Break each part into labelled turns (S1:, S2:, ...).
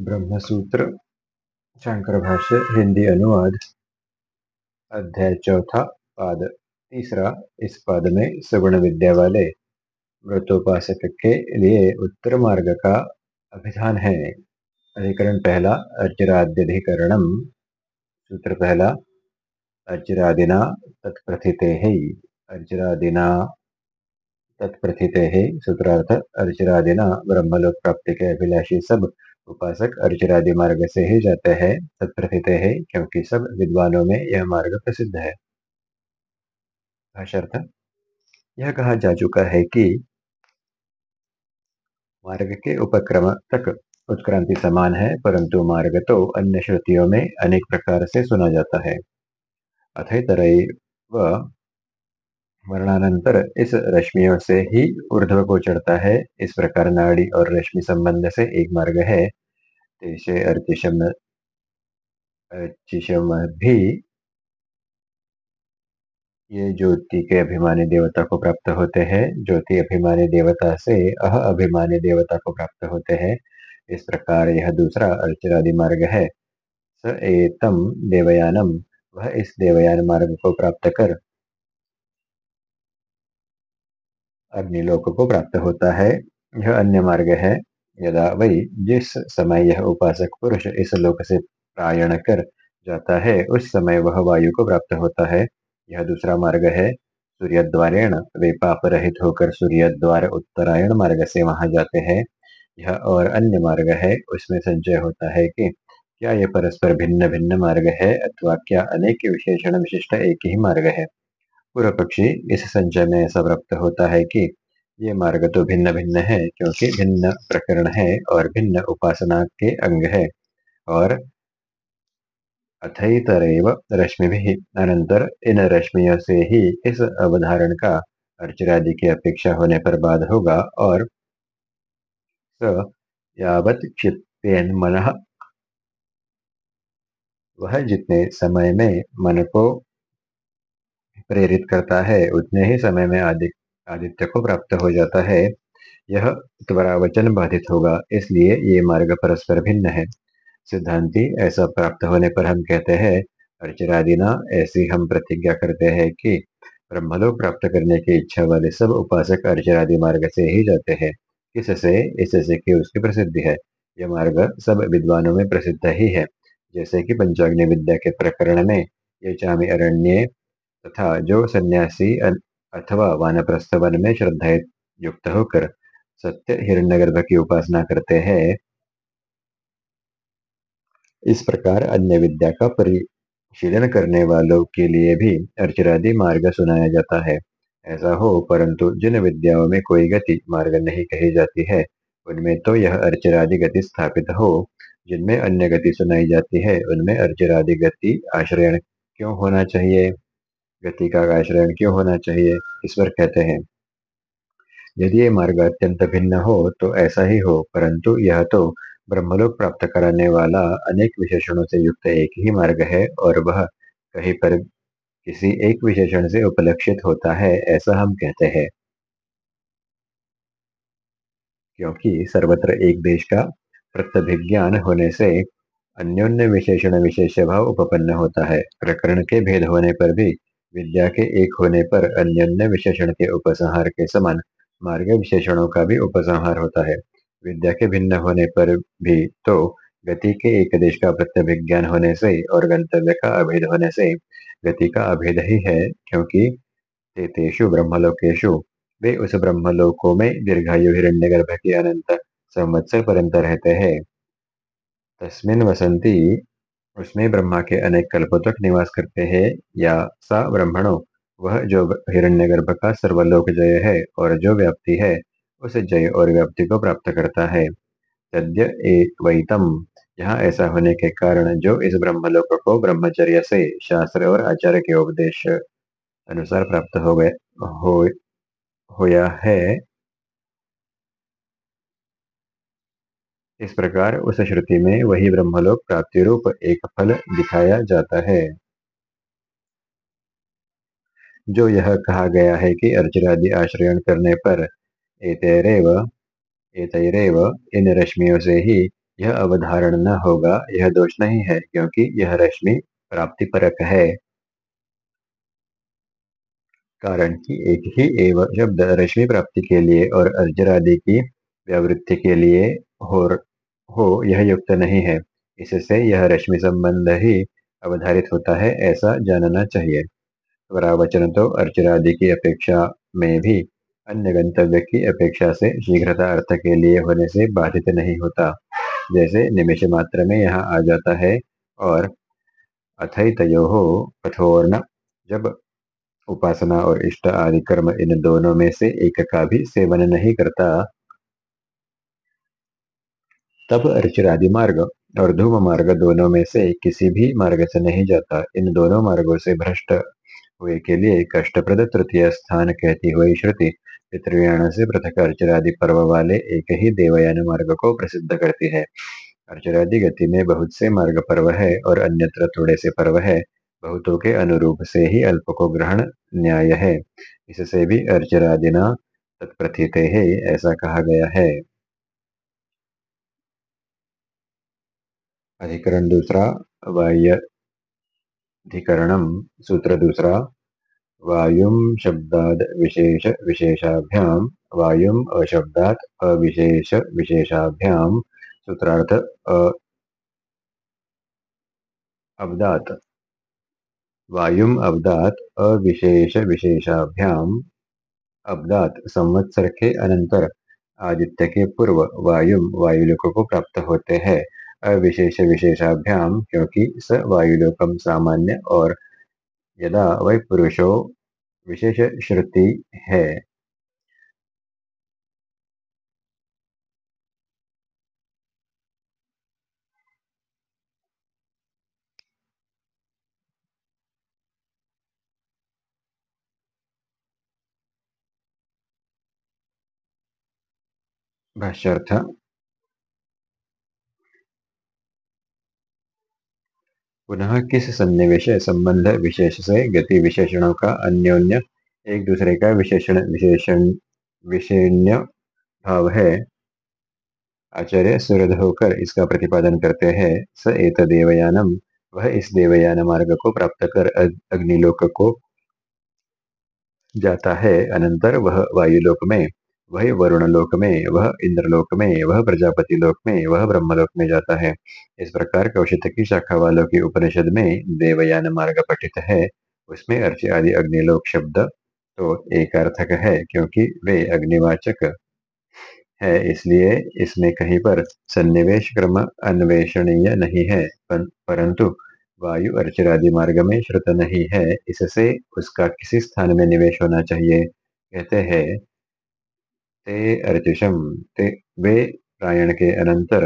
S1: ब्रह्मसूत्र शंकर भाष्य हिंदी अनुवाद, अध्याय चौथा पाद, तीसरा इस पद में सगुण विद्या वाले व्रतोपासक के लिए उत्तर मार्ग का अभिधान है। अधिकरण पहला अर्चराद्यधिकरणम सूत्र पहला अर्जरादिना तत्प्रथिते है। अर्चरादिना तत्प्रथिते है। सूत्रार्थ, अर्चरादिना ब्रह्मलोक प्राप्ति के अभिलाषी सब उपासक अर्चरादि मार्ग से ही जाते हैं तत्प्रथित है क्योंकि सब विद्वानों में यह मार्ग प्रसिद्ध है। यह कहा जा चुका है कि मार्ग के उपक्रम तक उत्क्रांति समान है, परंतु मार्ग तो अन्य श्रुतियों में अनेक प्रकार से सुना जाता है। अथतर वर्णानंतर इस रश्मियों से ही ऊर्ध्व को चढ़ता है। इस प्रकार नाड़ी और रश्मि संबंध से एक मार्ग है। अर्चिशम भी। ये ज्योति के अभिमानी देवता को प्राप्त होते हैं। ज्योति अभिमानी देवता से अह अभिमानी देवता को प्राप्त होते हैं। इस प्रकार यह दूसरा अर्चरादि मार्ग है। स एतम देवयानम, वह इस देवयान मार्ग को प्राप्त कर अग्निलोक को प्राप्त होता है। यह अन्य मार्ग है। यदा वही जिस समय यह उपासक पुरुष इस लोक से प्रायण कर जाता है, उस समय वह वायु को प्राप्त होता है। यह दूसरा मार्ग है। सूर्य द्वारेण वे पाप रहित होकर सूर्य द्वार उत्तरायण मार्ग से वहाँ जाते हैं। यह और अन्य मार्ग है। उसमें संचय होता है कि क्या यह परस्पर भिन्न भिन्न मार्ग है अथवा क्या अनेक विशेषण विशिष्ट एक ही मार्ग है। पूर्व पक्षी इस संचय में ऐसा प्राप्त होता है कि ये मार्ग तो भिन्न भिन्न है, क्योंकि भिन्न प्रकरण है और भिन्न उपासना के अंग है। और अथतरैव रश्मि भी अनंतर इन रश्मियों से ही इस अवधारण का अर्चरादि की अपेक्षा होने पर बाद होगा और स यावत मन, वह जितने समय में मन को प्रेरित करता है, उतने ही समय में आदित्य को प्राप्त हो जाता है। यह त्वरावचन बाधित होगा, इसलिए ये मार्ग परस्पर भिन्न है। सिद्धांति, ऐसा प्राप्त होने पर हम कहते हैं अर्चरादिना ऐसी हम प्रतिज्ञा करते हैं कि ब्रह्मलोक प्राप्त करने की इच्छा वाले सब उपासक अर्चरादि मार्ग से ही जाते हैं। किससे? इससे कि उसकी प्रसिद्धि है। यह मार्ग सब विद्वानों में प्रसिद्ध ही है। जैसे कि पंचाग्नि विद्या के प्रकरण में ये चामी अरण्य तथा जो सन्यासी अथवा वानप्रस्थ वन में श्रद्धा युक्त होकर सत्य हिरण्यगर्भ की उपासना करते हैं। इस प्रकार अन्य विद्या का परिशीलन करने वालों के लिए भी अर्चरादि मार्ग सुनाया जाता है। ऐसा हो, परंतु जिन विद्याओं में कोई गति मार्ग नहीं कही जाती है, उनमें तो यह अर्चरादि गति स्थापित हो। जिनमें अन्य गति सुनाई जाती है, उनमें अर्चरादि गति आश्रयण क्यों होना चाहिए? गति का आश्रयण क्यों होना चाहिए? ईश्वर कहते हैं। यदि ये मार्ग अत्यंत भिन्न हो तो ऐसा ही हो, परंतु यह तो ब्रह्मलोक प्राप्त कराने वाला अनेक विशेषणों से युक्त एक ही मार्ग है, और वह कहीं पर किसी एक विशेषण से उपलक्षित होता है, ऐसा हम कहते हैं। क्योंकि सर्वत्र एक देश का प्रत्यभिज्ञान होने से अन्योन्य विशेषण विशेष भाव उपपन्न होता है। प्रकरण के भेद होने पर भी विद्या के एक होने पर अन्योन्य विशेषण के उपसंहार के समान मार्ग विशेषणों का भी उपसंहार होता है। विद्या के भिन्न होने पर भी तो गति के एक देश का प्रत्यभिज्ञान होने से और गंतव्य का अभेद होने से गति का अभेद ही है, क्योंकि तेतेषु ब्रह्मलोकेशु वे उस ब्रह्मलोकों में दीर्घायु हिरण्य गर्भ के अनंत संवत्सर पर्यंत रहते हैं। तस्मिन वसंती उसमें ब्रह्मा के अनेक कल्पों तक निवास करते हैं, या सा ब्रह्मणो। वह जो हिरण्यगर्भ का सर्वलोक जय है और जो व्याप्ति है, उस जय और व्याप्ति को प्राप्त करता है। तद्य वैतम यहाँ ऐसा होने के कारण जो इस ब्रह्मलोक को ब्रह्मचर्य से शास्त्र और आचार्य के उपदेश अनुसार प्राप्त हो गए, हो, होया है इस प्रकार उस श्रुति में वही ब्रह्मलोक प्राप्ति रूप एक फल दिखाया जाता है। जो यह कहा गया है कि अर्चरादि आश्रयण करने पर एतैरेव एतैरेव इन रश्मियों से ही यह अवधारण न होगा यह दोष नहीं है क्योंकि यह रश्मि प्राप्ति परक है। कारण कि एक ही एव शब्द रश्मि प्राप्ति के लिए और अर्जरादि की व्यावृत्ति के लिए हो, हो, यह युक्त नहीं है। इससे यह रश्मि संबंध ही अवधारित होता है, ऐसा जानना चाहिए। स्वरावचन तो अर्चरादि की अपेक्षा में भी अन्य गंतव्य की अपेक्षा से शीघ्रता अर्थ के लिए होने से बाधित नहीं होता। जैसे निमिष मात्र में यहाँ आ जाता है और अथैतयो कठोर्ण जब उपासना और इष्ट आदि कर्म इन दोनों में से एक का भी सेवन नहीं करता तब अर्चरादि मार्ग और धूम मार्ग दोनों में से किसी भी मार्ग से नहीं जाता। इन दोनों मार्गों से भ्रष्ट हुए के लिए कष्टप्रद तृतीय स्थान कहती हुई श्रुति पितृयाण से पृथक अर्चरादि पर्व वाले एक ही देवयान मार्ग को प्रसिद्ध करती है। अर्चरादि गति में बहुत से मार्ग पर्व है और अन्यत्र थोड़े से पर्व है। बहुतों के अनुरूप से ही अल्प को ग्रहण न्याय है। इससे भी अर्चरादिना तत्प्रथित है, ऐसा कहा गया है। अधिकरण दूसरा वाह्यधिकरणम सूत्र दूसरा वायुम शब्दाद विशेष विशेषाभ्याम वायुम अशब्दात अविशेष विशेषाभ्याम सूत्रार्थ अब्दात। वायुम अब्दात अविशेष विशेषाभ्याम अब्दात संवत्सर के अनंतर आदित्य के पूर्व वायुम वायुलोक को प्राप्त होते हैं। अविशेष विशेषाभ्याम क्योंकि स वायुलोकम सामान्य और यदा वै पुरुषो विशेष श्रुति है। भाष्यर्थ पुनः किस सन्निवेश, संबंध विशेष से गति विशेषणों का अन्योन्य, एक दूसरे का विशेषण विशेषण, विशेण्य भाव है? आचार्य सुरध होकर इसका प्रतिपादन करते हैं, स एत देवयानम वह इस देवयान मार्ग को प्राप्त कर अग्निलोक को जाता है, अनंतर वह वायुलोक में। वह वरुण लोक में वह इंद्रलोक में वह प्रजापति लोक में वह ब्रह्मलोक में जाता है। इस प्रकार कौशित की शाखा वालों की उपनिषद में देवयान मार्ग पठित है। उसमें अर्च आदि अग्निलोक शब्द तो एक अर्थक है, क्योंकि वे अग्निवाचक है, इसलिए इसमें कहीं पर सन्निवेश क्रम अन्वेषणीय नहीं है परंतु वायु अर्चरादि मार्ग में श्रुत नहीं है, इससे उसका किसी स्थान में निवेश होना चाहिए। कहते हैं ते अर्चिषम ते वे प्रायण के अनंतर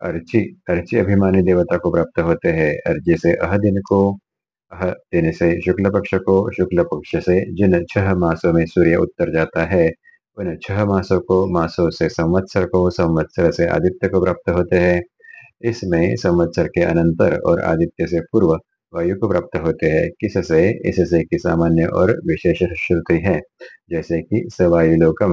S1: अर्ची अर्ची अभिमानी देवता को प्राप्त होते हैं। अर्जी से अह दिन को, अह दिन से शुक्ल पक्ष को, शुक्ल पक्ष से जिन छह मासों में सूर्य उत्तर जाता है, उन छह मासों को, मासों से संवत्सर को, संवत्सर से आदित्य को प्राप्त होते हैं। इसमें संवत्सर के अनंतर और आदित्य से पूर्व वायु को प्राप्त होते हैं किससे इससे कि सामान्य और विशेष श्रुति है। जैसे कि सवायुलोकम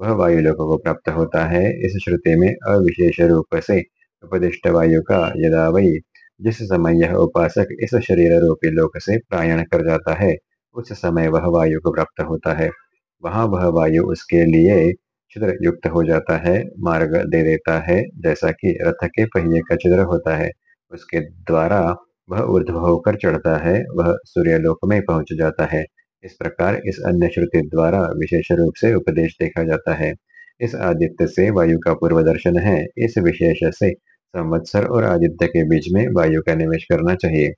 S1: वह वायुलोक को प्राप्त होता है इस श्रुति में अविशेष रूप से। उपदिष्ट वायु का यदा वही जिस समय यह उपासक इस शरीर रूपी लोक से प्रायण कर जाता है, उस समय वह वायु को प्राप्त होता है। वहाँ वह वायु उसके लिए छिद्र युक्त हो जाता है, मार्ग दे देता है, जैसा कि रथ के पहिए का छिद्र होता है। उसके द्वारा वह ऊर्ध्व होकर चढ़ता है, वह सूर्यलोक में पहुँच जाता है। इस प्रकार इस अन्य श्रुति द्वारा विशेष रूप से उपदेश देखा जाता है। इस आदित्य से वायु का पूर्व दर्शन है। इस विशेष से संवत्सर और आदित्य के बीच में वायु का निवेश करना चाहिए।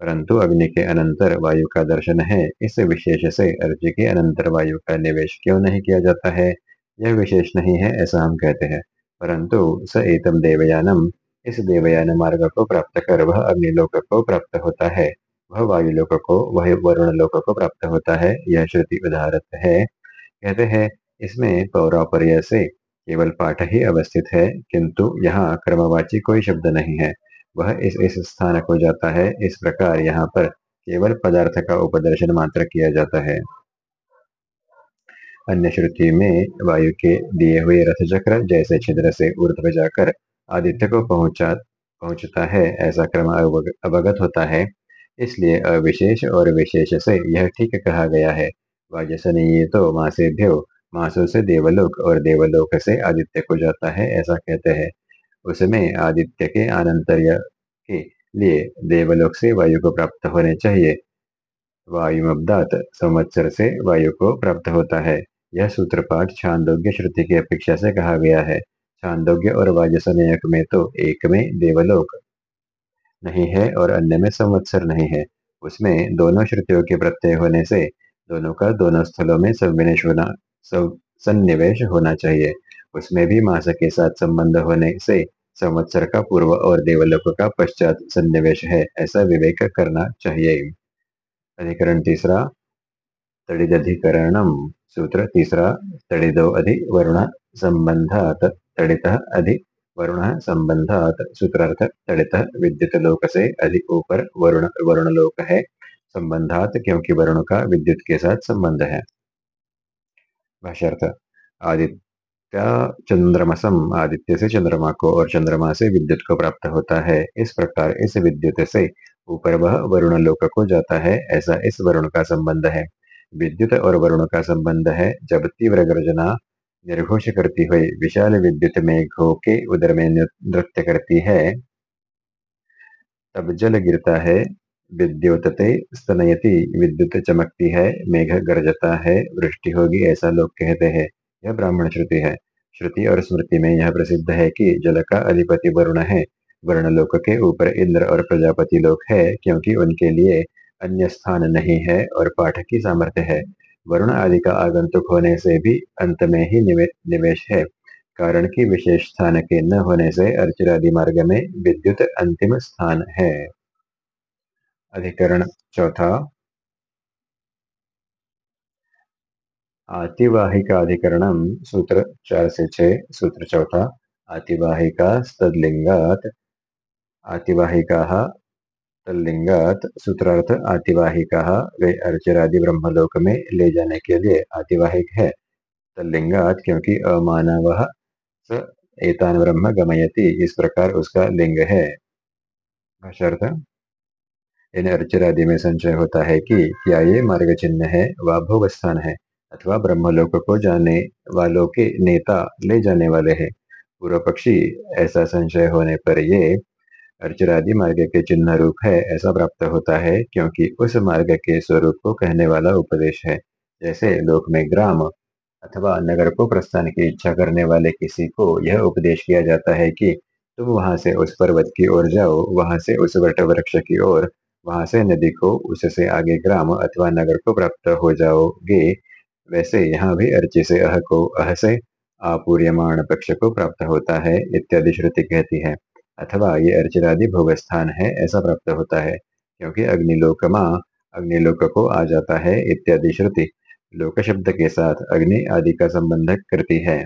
S1: परंतु अग्नि के अनंतर वायु का दर्शन है। इस विशेष से अर्ज़ के अनंतर वायु का निवेश क्यों नहीं किया जाता है? यह विशेष नहीं है, ऐसा हम कहते हैं। परंतु स एतम देवयानम इस देवयान मार्ग को प्राप्त कर, वह अग्निलोक को प्राप्त होता है। वह वायुलोक को वह वरुण लोक को प्राप्त होता है। यह श्रुति उदाहरत है। कहते हैं, इसमें पौरापर्य से केवल पाठ ही अवस्थित है, किंतु यहाँ क्रमवाची कोई शब्द नहीं है। वह इस इस स्थान को जाता है। इस प्रकार यहाँ पर केवल पदार्थ का उपदर्शन मात्र किया जाता है। अन्य श्रुति में वायु के दिए हुए रथ चक्र जैसे छिद्र से ऊर्ध्व जाकर आदित्य को पहुँचा, पहुँचता है, ऐसा क्रम अवगत होता है। इसलिए अविशेष और विशेष से यह ठीक कहा गया है। वाजसनीय तो मासेभ्यो, मासों से देवलोक और देवलोक से आदित्य को जाता है, ऐसा कहते हैं। उसमें आदित्य के आनंतर्य के लिए देवलोक से वायु को प्राप्त होने चाहिए। वायुमब्दात, संवत्सर से वायु को प्राप्त होता है। यह सूत्रपाठ छांदोग्य श्रुति की अपेक्षा से कहा गया है। छांदोग्य और वाजसनेयक में तो एक में देवलोक। नहीं है और अन्य में संवत्सर नहीं है। उसमें दोनों श्रुतियों के प्रत्यय होने से दोनों का दोनों स्थलों में संविनेश होना सन्निवेश होना चाहिए। उसमें भी मास के साथ संबंध होने से संवत्सर का पूर्व और देवलोक का पश्चात सन्निवेश है, ऐसा विवेक करना चाहिए। अधिकरण तीसरा तड़िदधिकरण सूत्र तीसरा, तड़िदो अधि वरुण संबंधात। तड़ित अधि वरुण संबंधात सूत्रार्थ तड़ित विद्युत लोक से अधिक ऊपर वरुण वरुण लोक है संबंधात क्योंकि वरुण का विद्युत के साथ संबंध है। भाष्यर्थ, आदित्य चंद्रमसम, आदित्य से चंद्रमा को और चंद्रमा से विद्युत को प्राप्त होता है। इस प्रकार इस विद्युत से ऊपर वह वरुण लोक को जाता है, ऐसा इस वरुण का संबंध है। विद्युत और वरुण का संबंध है, जब तीव्र गर्जना निर्घोष करती हुई। विशाल विद्युत मेघों के उदर में नृत्य करती है। तब जल गिरता है विद्योतते स्तनयति विद्युत चमकती है, मेघ गरजता है, वृष्टि होगी ऐसा लोग कहते हैं। यह ब्राह्मण श्रुति है। श्रुति और स्मृति में यह प्रसिद्ध है कि जल का अधिपति वरुण है। वर्ण लोक के ऊपर इंद्र और प्रजापति लोक है, क्योंकि उनके लिए अन्य स्थान नहीं है और पाठ की सामर्थ्य है। वरुण आदि का आगंतुक होने से भी अंत में ही निवे, निवेश है। कारण की विशेष स्थान के न होने से अर्चरादि मार्ग में विद्युत अंतिम स्थान है। अधिकरण चौथा। आतिवाहिकाधिकरण सूत्र चार से छह सूत्र चौथा। आतिवाहिका स्तलिंगात आतिवाहिका तल्लिंगात सूत्रार्थ आतिवाहिका, वे अर्चरादि ब्रह्मलोक में ले जाने के लिए आतिवाहिक है। तल्लिंगात क्योंकि अमानव स एतान ब्रह्म गमयति, इस प्रकार उसका लिंग है। इन अर्चरादि में संशय होता है कि क्या ये मार्ग चिन्ह है, व भोग स्थान है, अथवा ब्रह्मलोक को जाने वालों के नेता ले जाने वाले हैं। पूर्व पक्षी ऐसा संशय होने पर ये अर्चरादि मार्ग के चिन्ह रूप है, ऐसा प्राप्त होता है क्योंकि उस मार्ग के स्वरूप को कहने वाला उपदेश है। जैसे लोक में ग्राम अथवा नगर को प्रस्थान की इच्छा करने वाले किसी को यह उपदेश किया जाता है कि तुम वहाँ से उस पर्वत की ओर जाओ, वहाँ से उस वट वृक्ष की ओर, वहाँ से नदी को, उससे आगे ग्राम अथवा नगर को प्राप्त हो जाओगे। वैसे यहाँ भी अर्ची से अह को अह से आपूर्यमाण पक्ष को प्राप्त होता है, इत्यादि श्रुति कहती है। अथवा ये अर्चनादि भोग स्थान है, ऐसा प्राप्त होता है, क्योंकि अग्निलोक माँ अग्निलोक को आ जाता है इत्यादि श्रुति लोक शब्द के साथ अग्नि आदि का संबंध करती है।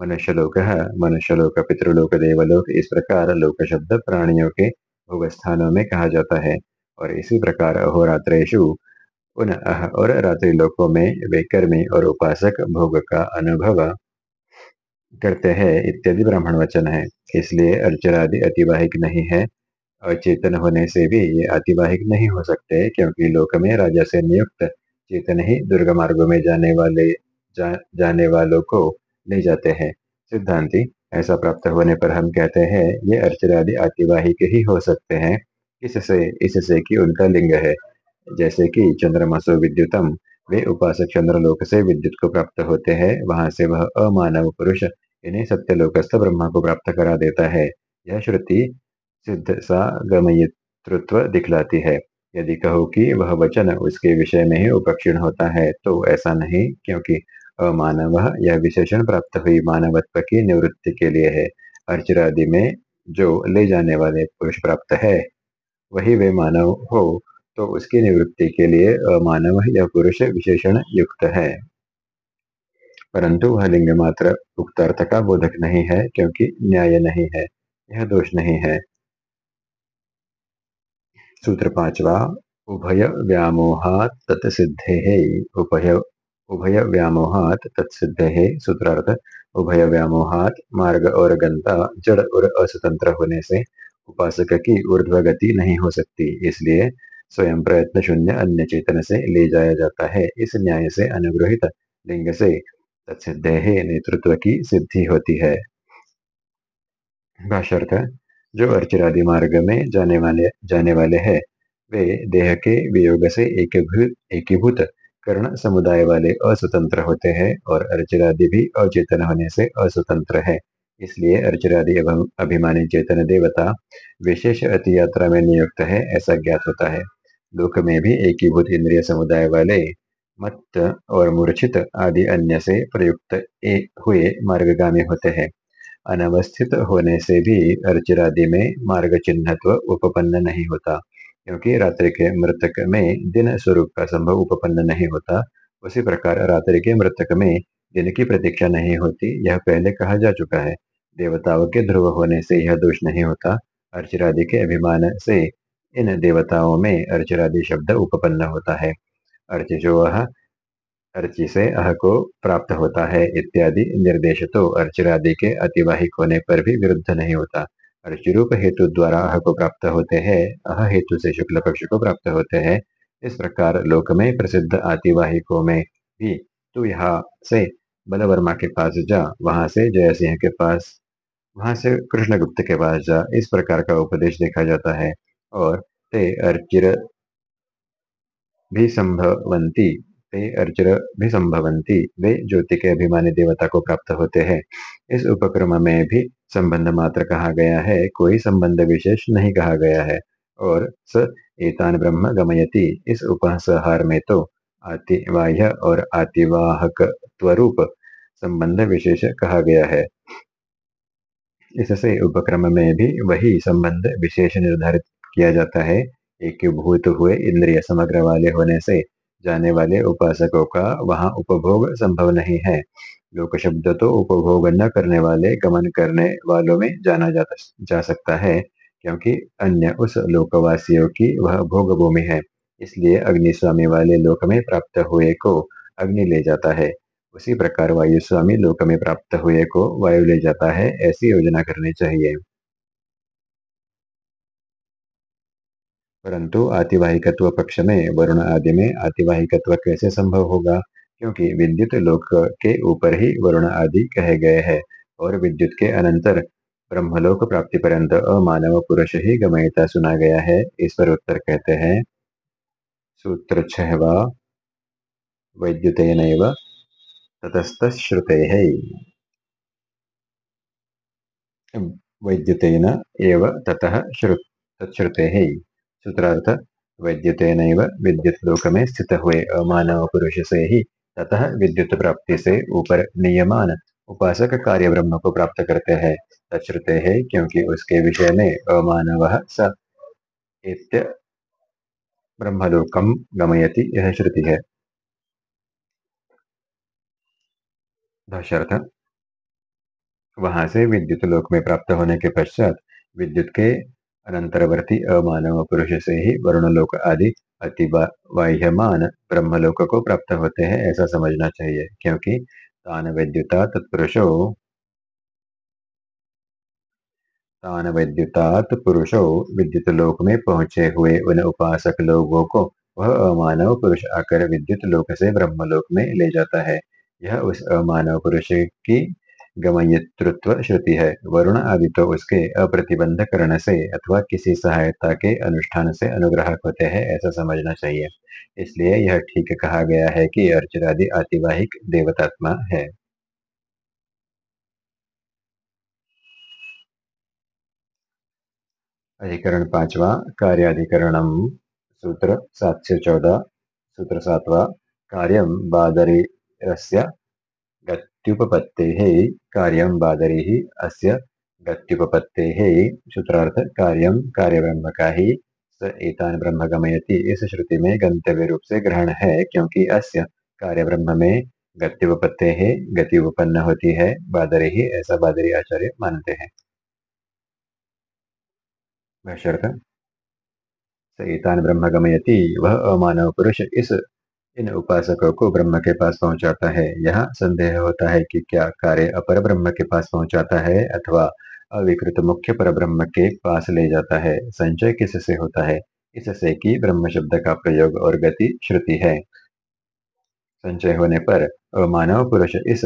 S1: मनुष्यलोक मनुष्यलोक, पितृलोक, देवलोक, इस प्रकार लोक शब्द प्राणियों के भोग स्थानों में कहा जाता है, और इसी प्रकार अहोरात्रेशु उन अह और रात्रि लोकों में वे कर्मी और उपासक भोग का अनुभव करते हैं, इत्यादि ब्राह्मण वचन है। इसलिए अर्चनादि अतिवाहिक नहीं है अचेतन होने से भी ये अतिवाहिक नहीं हो सकते क्योंकि लोक में राजा से नियुक्त चेतन ही दुर्ग मार्गो में जाने वाले जा, जाने वालों को ले जाते हैं। सिद्धांति ऐसा प्राप्त होने पर हम कहते हैं ये अर्चनादि अतिवाहिक ही हो सकते हैं। इससे इससे कि उनका लिंग है। जैसे कि चंद्रमासो विद्युतम वे उपासक चंद्रलोक से विद्युत को प्राप्त होते हैं वहाँ से वह अमानव पुरुष इन्हें सत्यलोकस्थ ब्रह्मा को प्राप्त करा देता है। यह श्रुति सिद्ध सा दिखलाती है। यदि कहो कि वह वचन उसके विषय में ही उपक्षीण होता है तो ऐसा नहीं, क्योंकि अमानव यह विशेषण प्राप्त हुई मानवत्व की निवृत्ति के लिए है। अर्चरादि में जो ले जाने वाले पुरुष प्राप्त है, वही वे मानव हो तो उसकी निवृत्ति के लिए अमानव यह पुरुष विशेषण युक्त है। परंतु वह लिंग मात्र उक्त अर्थ का बोधक नहीं है, क्योंकि न्याय नहीं है, यह दोष नहीं है। सूत्र पांचवा, उभय व्यामोहात तत्सिद्धे, उभय उभय व्यामोहात तत्सिद्धे, सूत्रार्थ, उभय व्यामोहात मार्ग और गंता, जड़ और अस्वतंत्र होने से उपासक की ऊर्ध्व गति नहीं हो सकती, इसलिए स्वयं प्रयत्न शून्य अन्य चेतन से ले जाया जाता है। इस न्याय से अनुग्रहित लिंग से तत्सिद्धे नेतृत्व की सिद्धि होती है। भाषार्थ जो अर्चरादि मार्ग में जाने वाले जाने वाले हैं, वे देह के वियोग से एकीभूत एकीभूत कर्ण समुदाय वाले अस्वतंत्र होते हैं और अर्चरादि भी अचेतन होने से अस्वतंत्र है। इसलिए अर्चरादि अभिमानी चेतन देवता विशेष अति यात्रा में नियुक्त है, ऐसा ज्ञात होता है। लोक में भी एकीभूत इंद्रिय समुदाय वाले मत और मूर्छित आदि अन्य से प्रयुक्त ए हुए मार्गगामी होते हैं। अनवस्थित होने से भी अर्चरादि में मार्ग चिन्हत्व उपपन्न नहीं होता, क्योंकि रात्रि के मृतक में दिन स्वरूप का संभव उपपन्न नहीं होता। उसी प्रकार रात्रि के मृतक में दिन की प्रतीक्षा नहीं होती, यह पहले कहा जा चुका है। देवताओं के ध्रुव होने से यह दोष नहीं होता। अर्चरादि के अभिमान से इन देवताओं में अर्चरादि शब्द उपपन्न होता है। अर्च जो अर्चि से अह को प्राप्त होता है इत्यादि निर्देश तो अर्चरादि के अतिवाहिक होने पर भी विरुद्ध नहीं होता। अर्चिरूप हेतु द्वारा अह को प्राप्त होते हैं, अह हेतु से शुक्ल पक्ष को प्राप्त होते हैं। इस प्रकार लोक में प्रसिद्ध आतिवाहिकों में भी, तू यहाँ से बलवर्मा के पास जा, वहाँ से जय सिंह के पास, वहाँ से कृष्णगुप्त के पास जा। इस प्रकार का उपदेश देखा जाता है। और ते अर्चिर भी संभवंती ते अर्चर भी संभवंती वे ज्योति के अभिमानी देवता को प्राप्त होते हैं। इस उपक्रम में भी संबंध मात्र कहा गया है, कोई संबंध विशेष नहीं कहा गया है। और स एतान ब्रह्म गमयति। इस उपहार में तो आतिवाह्य और आतिवाहक स्वरूप संबंध विशेष कहा गया है। इससे उपक्रम में भी वही संबंध विशेष निर्धारित किया जाता है। एक भूत हुए इंद्रिय समग्र वाले होने से जाने वाले उपासकों का वहाँ उपभोग संभव नहीं है। लोक शब्द तो उपभोग न करने वाले गमन करने वालों में जाना जाता, जा सकता है, क्योंकि अन्य उस लोकवासियों की वह भोग भूमि है, इसलिए अग्नि स्वामी वाले लोक में प्राप्त हुए को अग्नि ले जाता है। उसी प्रकार वायु स्वामी लोक में प्राप्त हुए को वायु ले जाता है, ऐसी योजना करनी चाहिए। परंतु आतिवाहिकत्व पक्ष में वरुण आदि में आतिवाहिकत्व कैसे संभव होगा? क्योंकि विद्युत लोक के ऊपर ही वरुण आदि कहे गए हैं और विद्युत के अनंतर ब्रह्मलोक प्राप्ति पर्यंत अमानव पुरुष ही गमयता सुना गया है। इस पर उत्तर कहते हैं, सूत्र छहवा वैद्युत ततस्त श्रुते है वैद्युतेन एव ततः तच्छ्रुते सूत्रार्थ वैद्युतेन विद्युत लोक में स्थित हुए अमानव पुरुष से ही ततः विद्युत प्राप्ति से ऊपर नियमान उपासक कार्य ब्रह्म को प्राप्त करते हैं तश्रुते है क्योंकि उसके विषय में अमानव स ब्रह्मलोकम गमयति यह श्रुति। है वहाँ से विद्युत लोक में प्राप्त होने के पश्चात विद्युत के अनंतरवर्ती अमानव पुरुष से ही लोक आदि अति बाह्यमान ब्रह्मलोक को प्राप्त होते हैं, ऐसा समझना चाहिए, क्योंकि तान वैद्युता तत्पुरुषो। तान वैद्युतात पुरुषो विद्युत लोक में पहुँचे हुए उन उपासक लोगों को वह अमानव पुरुष आकर विद्युत लोक से ब्रह्मलोक में ले जाता है। यह उस अमानव पुरुष की गमयतृत्व श्रुति है। वरुण आदि तो उसके अप्रतिबंध करण से अथवा किसी सहायता के अनुष्ठान से अनुग्रह होते हैं, ऐसा समझना चाहिए। इसलिए यह ठीक कहा गया है कि अर्चरादि आतिवाहिक देवतात्मा है। अधिकरण पांचवा, कार्याधिकरणम, सूत्र सात से चौदह, सूत्र सातवा कार्यम बादरी गत्युपपत्तेः कार्यं बादरीः अस्य गत्युपपत्तेः सूत्रार्थ कार्यं कार्यब्रह्म का ही स एतान ब्रह्म गमयति इस श्रुति में गंतव्य रूप से ग्रहण है क्योंकि अस्य कार्य ब्रह्म में गत्युपत्ते है गति उपन्न होती है बादरी ही ऐसा बादरी आचार्य मानते हैं स एतान ब्रह्म गमयति वह अमानव पुरुष इस इन उपासकों को ब्रह्म के पास पहुंचाता है। यहाँ संदेह होता है कि क्या कार्य अपर ब्रह्म के पास पहुंचाता है अथवा अविकृत मुख्य पर ब्रह्म के पास ले जाता है। संचय किससे होता है? इससे कि ब्रह्म शब्द का प्रयोग और गति श्रुति है। संचय होने पर मानव पुरुष इस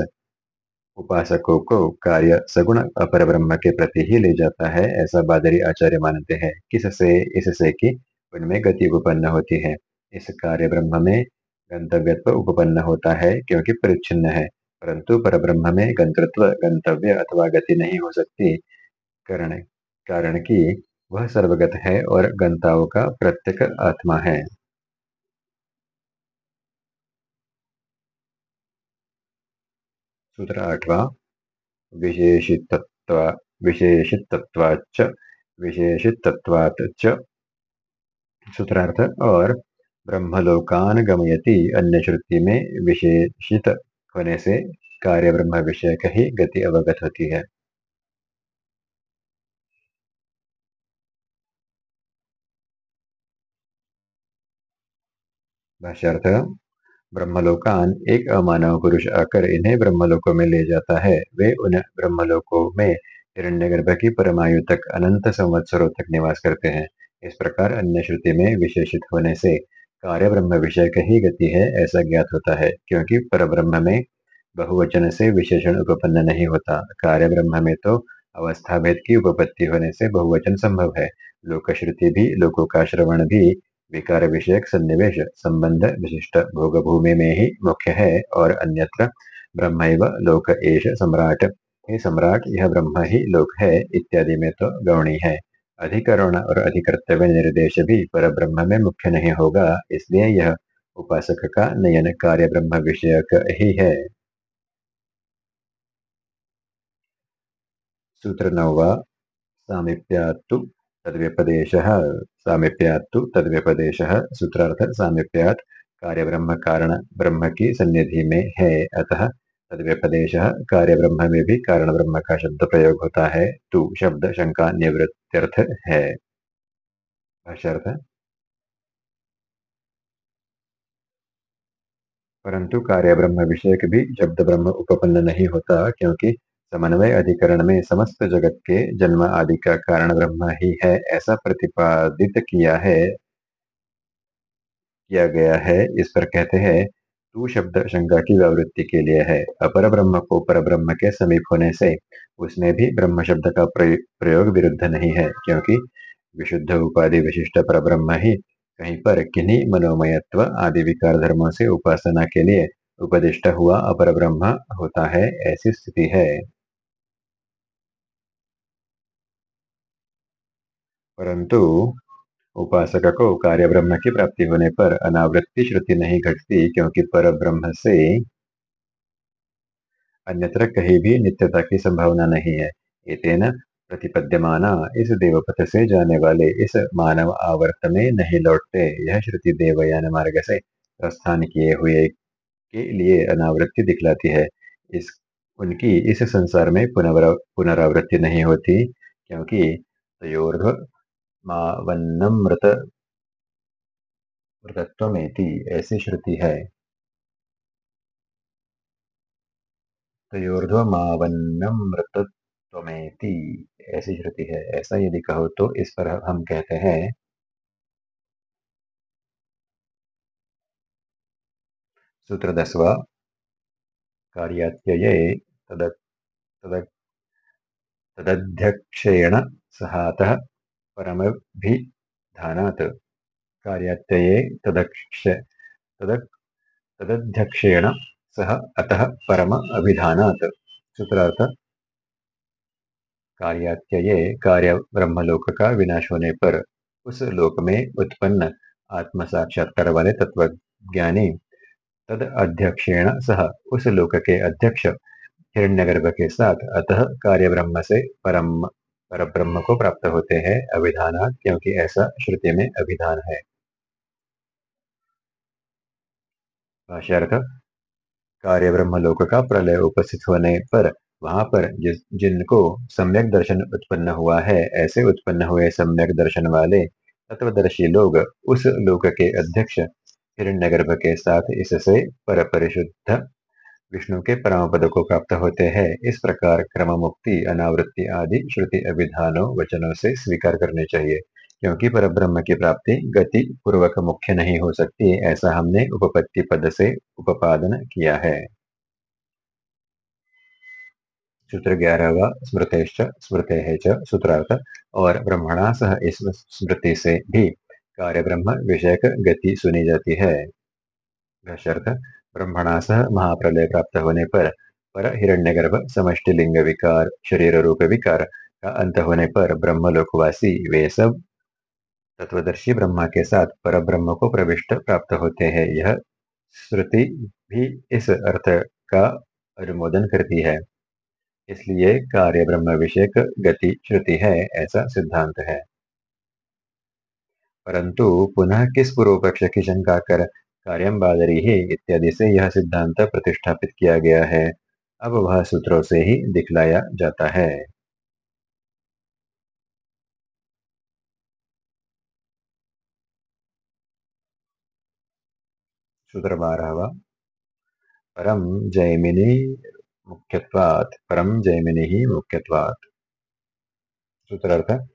S1: उपासकों को कार्य सगुण अपर ब्रह्म के प्रति ही ले जाता है, ऐसा बादरी आचार्य मानते हैं। किससे? इससे कि उनमें गति उपपन्न होती है। इस कार्य ब्रह्म में गंतव्यत्व उपपन्न होता है, क्योंकि परिच्छिन्न है। परंतु परब्रह्म में गंतृत्व, गंतव्य अथवा गति नहीं हो सकती। कारण कारण कि वह सर्वगत है और गंताओं का प्रत्येक आत्मा है। सूत्र आठवा, विशेषितत्व, विशेषितत्वाच्च, विशेषितत्वात् सूत्रार्थ, और ब्रह्मलोकान गमयति अन्य श्रुति में विशेषित। होने से कार्य ब्रह्म विषय ही गति अवगत होती है। भाष्यार्थ, ब्रह्मलोकान एक अमानव पुरुष आकर इन्हें ब्रह्मलोकों में ले जाता है। वे उन ब्रह्मलोकों में हिरण्यगर्भ की परमायु तक अनंत संवत्सरों तक निवास करते हैं। इस प्रकार अन्य श्रुति में विशेषित होने से कार्य ब्रह्म विषय ही गति है, ऐसा ज्ञात होता है, क्योंकि पर ब्रह्म में बहुवचन से विशेषण उपपन्न नहीं होता। कार्य ब्रह्म में तो अवस्था भेद की उपपत्ति होने से बहुवचन संभव है। लोक श्रुति भी लोकों का श्रवण भी, विकार विषयक सन्निवेश, संबंध विशिष्ट भोग भूमि में ही मुख्य है, और अन्यत्र ब्रह्म लोक एश सम्राट। हे सम्राट, यह ब्रह्म ही लोक है, इत्यादि में तो गौणी है। अधिकरण और अधिकर्तव्य निर्देश भी पर ब्रह्म में मुख्य नहीं होगा, इसलिए यह उपासक का नयन कार्य ब्रह्म विषयक ही है। सूत्र नौवा सामीप्यात्तु तद्व्यपदेशः सामीप्यात्तु तद्व्यपदेशः, सूत्रार्थ सामीप्यात कार्य ब्रह्म कारण ब्रह्म की सन्निधि में है, अतः तद्व्यपदेश कार्य ब्रह्म में भी कारण ब्रह्म का शब्द प्रयोग होता है। तू शब्द शंका निवृत्त्यर्थ है। परंतु कार्य ब्रह्म विषय भी शब्द ब्रह्म उपपन्न नहीं होता, क्योंकि समन्वय अधिकरण में समस्त जगत के जन्म आदि का कारण ब्रह्म ही है, ऐसा प्रतिपादित किया है, किया गया है। इस पर कहते हैं तू शब्द शंका की व्यावृत्ति के लिए है। अपर ब्रह्म को पर ब्रह्म के समीप होने से उसमें भी ब्रह्म शब्द का प्रयोग विरुद्ध नहीं है, क्योंकि विशुद्ध उपाधि विशिष्ट पर ब्रह्म ही कहीं पर किन्हीं मनोमयत्व आदि विकार धर्मों से उपासना के लिए उपदिष्ट हुआ अपर ब्रह्म होता है, ऐसी स्थिति है। परंतु उपासक को कार्य ब्रह्म की प्राप्ति होने पर अनावृत्ति श्रुति नहीं घटती, क्योंकि पर ब्रह्म से अन्यत्र कहीं भी नित्यता की संभावना नहीं है। प्रतिपद्यमाना, इस देवपथ से जाने वाले इस मानव आवर्त में नहीं लौटते। यह श्रुति देवयान मार्ग से प्रस्थान किए हुए के लिए अनावृत्ति दिखलाती है। इस, उनकी इस संसार में पुनरावृत्ति नहीं होती, क्योंकि तयोर्ध मावन्नमृत मृतत्वमेति, ऐसी श्रुति है। तयोर्ध्वमावन्नमृतत्वमेति, ऐसी श्रुति है। ऐसा यदि कहो तो इस पर हम कहते हैं सूत्र दसवा कार्यात्यये तद तदध्यक्षेण सहातः परमभिधानात् कार्यात्यये तदक्ष तद तदध्यक्षेण सह अतः परम अभिधानात् सूत्रार्थ। कार्यात्यये कार्य ब्रह्मलोक का विनाश होने पर उस लोक में उत्पन्न आत्म साक्षात्कार वाले तत्व ज्ञानी तद अध्यक्षेण सह उस लोक के अध्यक्ष हिरण्यगर्भ के साथ अतः कार्य ब्रह्म से परम पर ब्रह्म को प्राप्त होते हैं अभिधान, क्योंकि ऐसा श्रुति में अभिधान है। कार्य ब्रह्म लोक का प्रलय उपस्थित होने पर, वहाँ पर जिस, जिनको सम्यक दर्शन उत्पन्न हुआ है, ऐसे उत्पन्न हुए सम्यक दर्शन वाले तत्वदर्शी लोग उस लोक के अध्यक्ष हिरण्यगर्भ के साथ इससे पर परिशुद्ध विष्णु के परम पद को प्राप्त होते हैं। इस प्रकार क्रम मुक्ति अनावृत्ति आदि श्रुति अभिधानों वचनों से स्वीकार करने चाहिए, क्योंकि पर ब्रह्म की प्राप्ति गति पूर्वक मुख्य नहीं हो सकती, ऐसा हमने उपपत्ति पद से उपादन किया है। सूत्र ग्यारहवा स्मृते च सूत्रार्थ, और ब्रह्मणा सह इस स्मृति से भी कार्य ब्रह्म विषयक गति सुनी जाती है। ब्रह्मणा सह महाप्रलय प्राप्त होने पर पर हिरण्यगर्भ समष्टि लिंग विकार, शरीर रूप विकार का अंत होने पर ब्रह्मलोकवासी वे सब तत्वदर्शी ब्रह्मा के साथ पर ब्रह्म को प्रविष्ट प्राप्त होते हैं। यह श्रुति भी इस अर्थ का अनुमोदन करती है। इसलिए कार्य ब्रह्म विषयक गति श्रुति है, ऐसा सिद्धांत है। परंतु पुनः किस पूर्व पक्ष की शंका कर कार्यम बादरी ही इत्यादि से यह सिद्धांत प्रतिष्ठापित किया गया है। अब वह सूत्रों से ही दिखलाया जाता है। सूत्र बारहवा। परम जैमिनी मुख्यत्वात्। परम जैमिनी ही मुख्यत्वात्। सूत्रार्थ,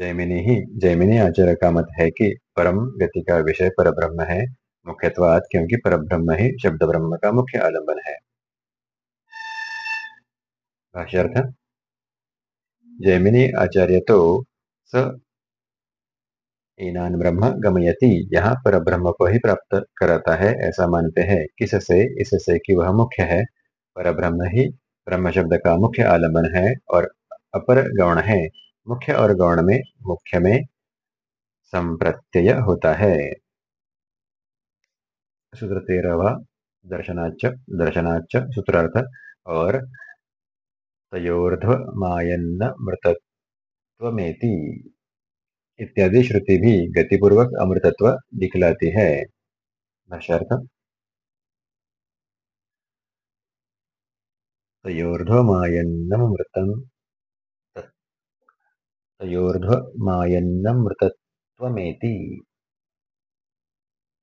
S1: जैमिनी ही, जैमिनी आचार्य का मत है कि परम गति का विषय पर ब्रह्म है। मुख्यत्वात् क्योंकि पर ब्रह्म ही शब्द ब्रह्म का मुख्य आलंबन है। जैमिनी आचार्य तो स ईनान ब्रह्म गमयति, यहाँ पर ब्रह्म को ही प्राप्त कराता है, ऐसा मानते हैं। किससे? इससे कि वह मुख्य है। पर ब्रह्म ही ब्रह्म शब्द का मुख्य आलंबन है और अपर गौण है। मुख्य और गौण में, मुख्य में संप्रत्यय होता है। सूत्र तेरहवा दर्शनाच दर्शनाच सूत्रार्थ और तयोर्ध्व मायन्न मृतत्वमेति इत्यादि श्रुति भी गतिपूर्वक अमृतत्व दिखलाती है। भाष्यार्थ। तयोर्ध्वमायन्नमृतम् तयोर्ध्वमायन्नमृतत्वमेति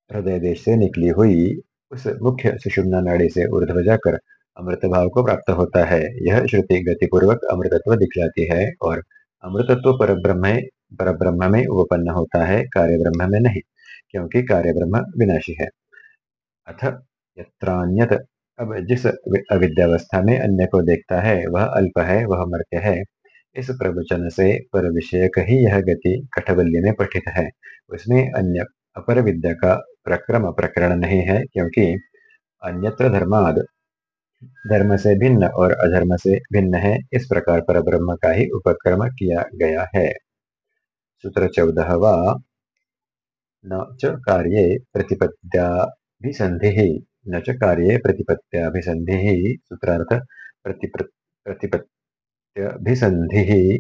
S1: हृदय देश से निकली हुई उस मुख्य सुषुम्ना नाड़ी से ऊर्ध्व जाकर अमृत भाव को प्राप्त होता है। यह श्रुति गतिपूर्वक अमृतत्व दिखलाती है और अमृतत्व पर ब्रह्म पर ब्रह्म में उपपन्न होता है कार्य ब्रह्म में नहीं, क्योंकि कार्य ब्रह्म विनाशी है। अथ यत्रान्यत, अब जिस अविद्यावस्था में अन्य को देखता है, वह अल्प है, वह मर्त्य है, इस प्रवचन से पर विषय ही यह गति कठबल्ली में पठित है। उसमें अन्य अपर विद्या का प्रक्रम प्रकरण नहीं है, क्योंकि अन्यत्र धर्माद, धर्म से भिन्न और अधर्म से भिन्न है, इस प्रकार पर ब्रह्म का ही उपक्रम किया गया है। सूत्र चौदहवा न च कार्ये प्रतिपत्त्याभिसंधि न च कार्ये प्रतिपत्त्याभिसंधि सूत्रार्थ प्रतिपत्त्यभिसंधि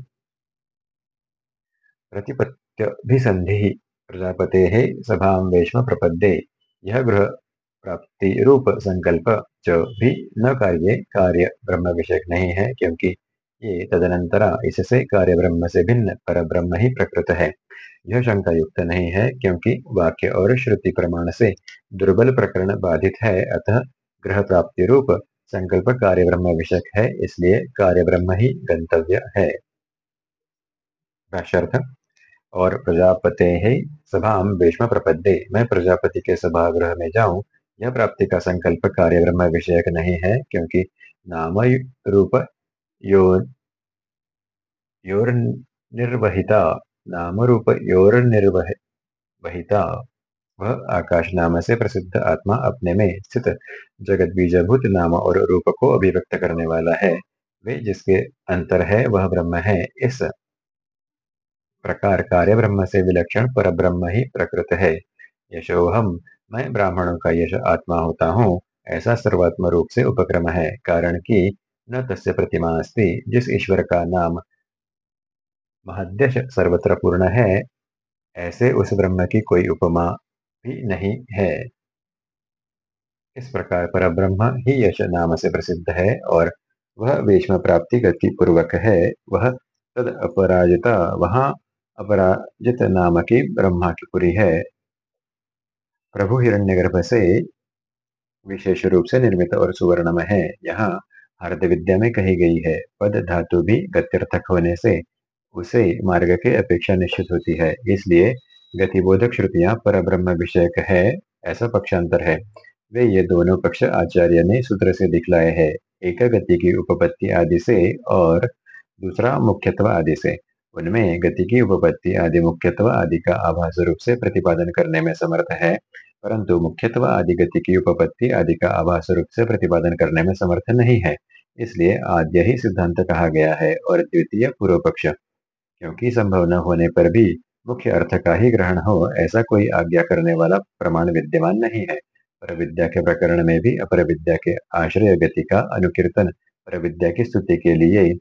S1: प्रतिपत्त्यभिसंधि प्रजापते सभा वेश्म प्रपद्ये। यह गृह प्राप्ति रूप संकल्प च भी न कार्य कार्य ब्रह्म विषयक नहीं है, क्योंकि ये तदनंतरा इससे कार्य ब्रह्म से भिन्न पर ब्रह्म ही प्रकृत है। यह शंका युक्त नहीं है, क्योंकि वाक्य और श्रुति प्रमाण से दुर्बल प्रकरण बाधित है, अतः ग्रह प्राप्ति रूप संकल्प कार्य ब्रह्म विषयक है, इसलिए कार्य ब्रह्म ही गंतव्य है। और प्रजापते है, सभा भीष्म प्रपद्ये मैं प्रजापति के सभागृह में जाऊँ, यह प्राप्ति का संकल्प कार्य ब्रह्म विषयक नहीं है, क्योंकि नाम रूप योर निर्वहिता नाम रूप योर निर्वहिता वह आकाश नाम से प्रसिद्ध आत्मा अपने में स्थित जगत बीजभूत नाम और रूप को अभिव्यक्त करने वाला है। वे जिसके अंतर है, वह ब्रह्म है। इस प्रकार कार्य ब्रह्म से विलक्षण पर ब्रह्म ही प्रकृत है। यशोहम मैं ब्राह्मणों का यश आत्मा होता हूँ, ऐसा सर्वात्म रूप से उपक्रम है, कारण कि न तस्य प्रतिमा अस्ति, जिस ईश्वर का नाम महद्यश सर्वत्र पूर्ण है, ऐसे उस ब्रह्म की कोई उपमा भी नहीं है। इस प्रकार पर ब्रह्म ही यश नाम से प्रसिद्ध है, और वह वेशम प्राप्ति गति पूर्वक है, वह तद अपराजिता वहाँ अपराजित नाम की ब्रह्मा की पुरी है। प्रभु हिरण्यगर्भ से विशेष रूप से निर्मित और सुवर्ण में है। यहाँ हार्द विद्या में कही गई है, पद धातु भी गत्यर्थक होने से उसे मार्ग के अपेक्षा निश्चित होती है। इसलिए गतिबोधक श्रुतियाँ पर ब्रह्म विषयक है, ऐसा पक्षांतर है। वे ये दोनों पक्ष आचार्य ने सूत्र से दिखलाए हैं एक गति की उपपत्ति आदि से और दूसरा मुख्यत्व आदि से। उनमें गति की उपपत्ति आदि मुख्यत्व आदि का आभास रूप से प्रतिपादन करने में समर्थ है। परंतु मुख्यत्व आदि गति की उपपत्ति आदि का आभास रूप से प्रतिपादन करने में समर्थ नहीं है। इसलिए आद्य ही सिद्धांत कहा गया है और द्वितीय पूर्व पक्ष क्योंकि संभव न होने पर भी मुख्य अर्थ का ही ग्रहण हो, ऐसा कोई आज्ञा करने वाला प्रमाण विद्यमान नहीं है। पर विद्या के प्रकरण में भी अपर विद्या के आश्रय गति का अनुकीर्तन पर विद्या की स्तुति के लिए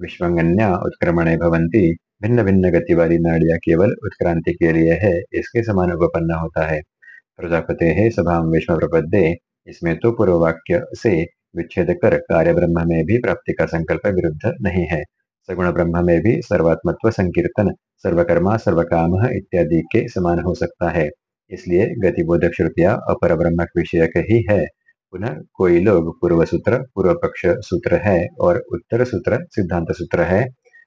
S1: विश्वंगन्या उत्क्रमणे भवंती भिन्न भिन्न गति वाली नाड़िया केवल उत्क्रांति के लिए है, इसके समान उपपन्न होता है। प्रजापते है सभा विश्व प्रपदे इसमें तो पूर्व वाक्य से विच्छेद कर कार्य ब्रह्म में भी प्राप्ति का संकल्प विरुद्ध नहीं है। सगुण ब्रह्म में भी सर्वात्मत्व संकीर्तन, सर्वकर्मा, सर्वकाम इत्यादि के समान हो सकता है। इसलिए गतिबोधक श्रुतिया अपर ब्रह्म विषयक ही है। पुनः कोई लोग पूर्व सूत्र पूर्व पक्ष सूत्र है और उत्तर सूत्र, सिद्धांत सूत्र है।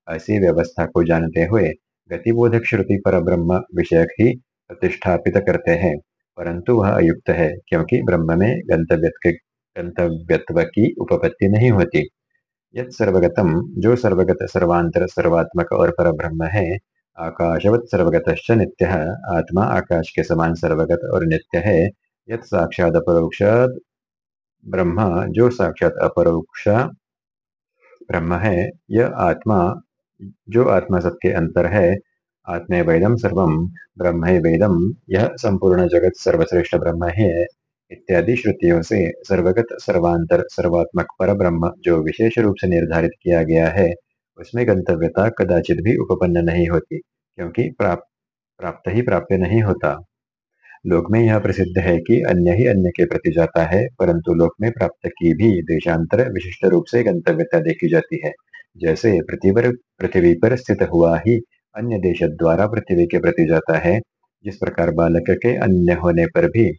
S1: ऐसी व्यवस्था को जानते हुए गतिबोधक श्रुति पर ब्रह्म विषयक ही प्रतिष्ठापित करते हैं। परंतु वह अयुक्त है, क्योंकि ब्रह्म में गंतव्य गंतव्यत्व की उपपत्ति नहीं होती। यद सर्वगतम, जो सर्वगत सर्वांतर सर्वात्मक और पर ब्रह्म है, आकाशवत सर्वगत नित्य, आत्मा आकाश के समान सर्वगत और नित्य है यद साक्षात अपरोक्ष ब्रह्म, जो साक्षात अपरोक्ष ब्रह्म है यह आत्मा जो आत्मा सबके अंतर है आत्मे वेदम सर्वम ब्रह्म वेदम यह संपूर्ण जगत सर्वश्रेष्ठ ब्रह्म है, इत्यादि श्रुतियों से सर्वगत सर्वांतर सर्वात्मक पर ब्रह्म जो विशेष रूप से निर्धारित किया गया है, उसमें गंतव्यता कदाचित भी उपपन्न नहीं होती, क्योंकि प्राप्त प्राप्त ही प्राप्त नहीं होता। लोक में यह प्रसिद्ध है कि अन्य ही अन्य के प्रति जाता है, परंतु लोक में प्राप्त की भी देशांतर विशिष्ट रूप से गंतव्यता देखी जाती है। जैसे पृथ्वी पृथ्वी पर स्थित हुआ ही अन्य देश द्वारा पृथ्वी के प्रति जाता है, जिस प्रकार बालक के अन्य होने पर भी।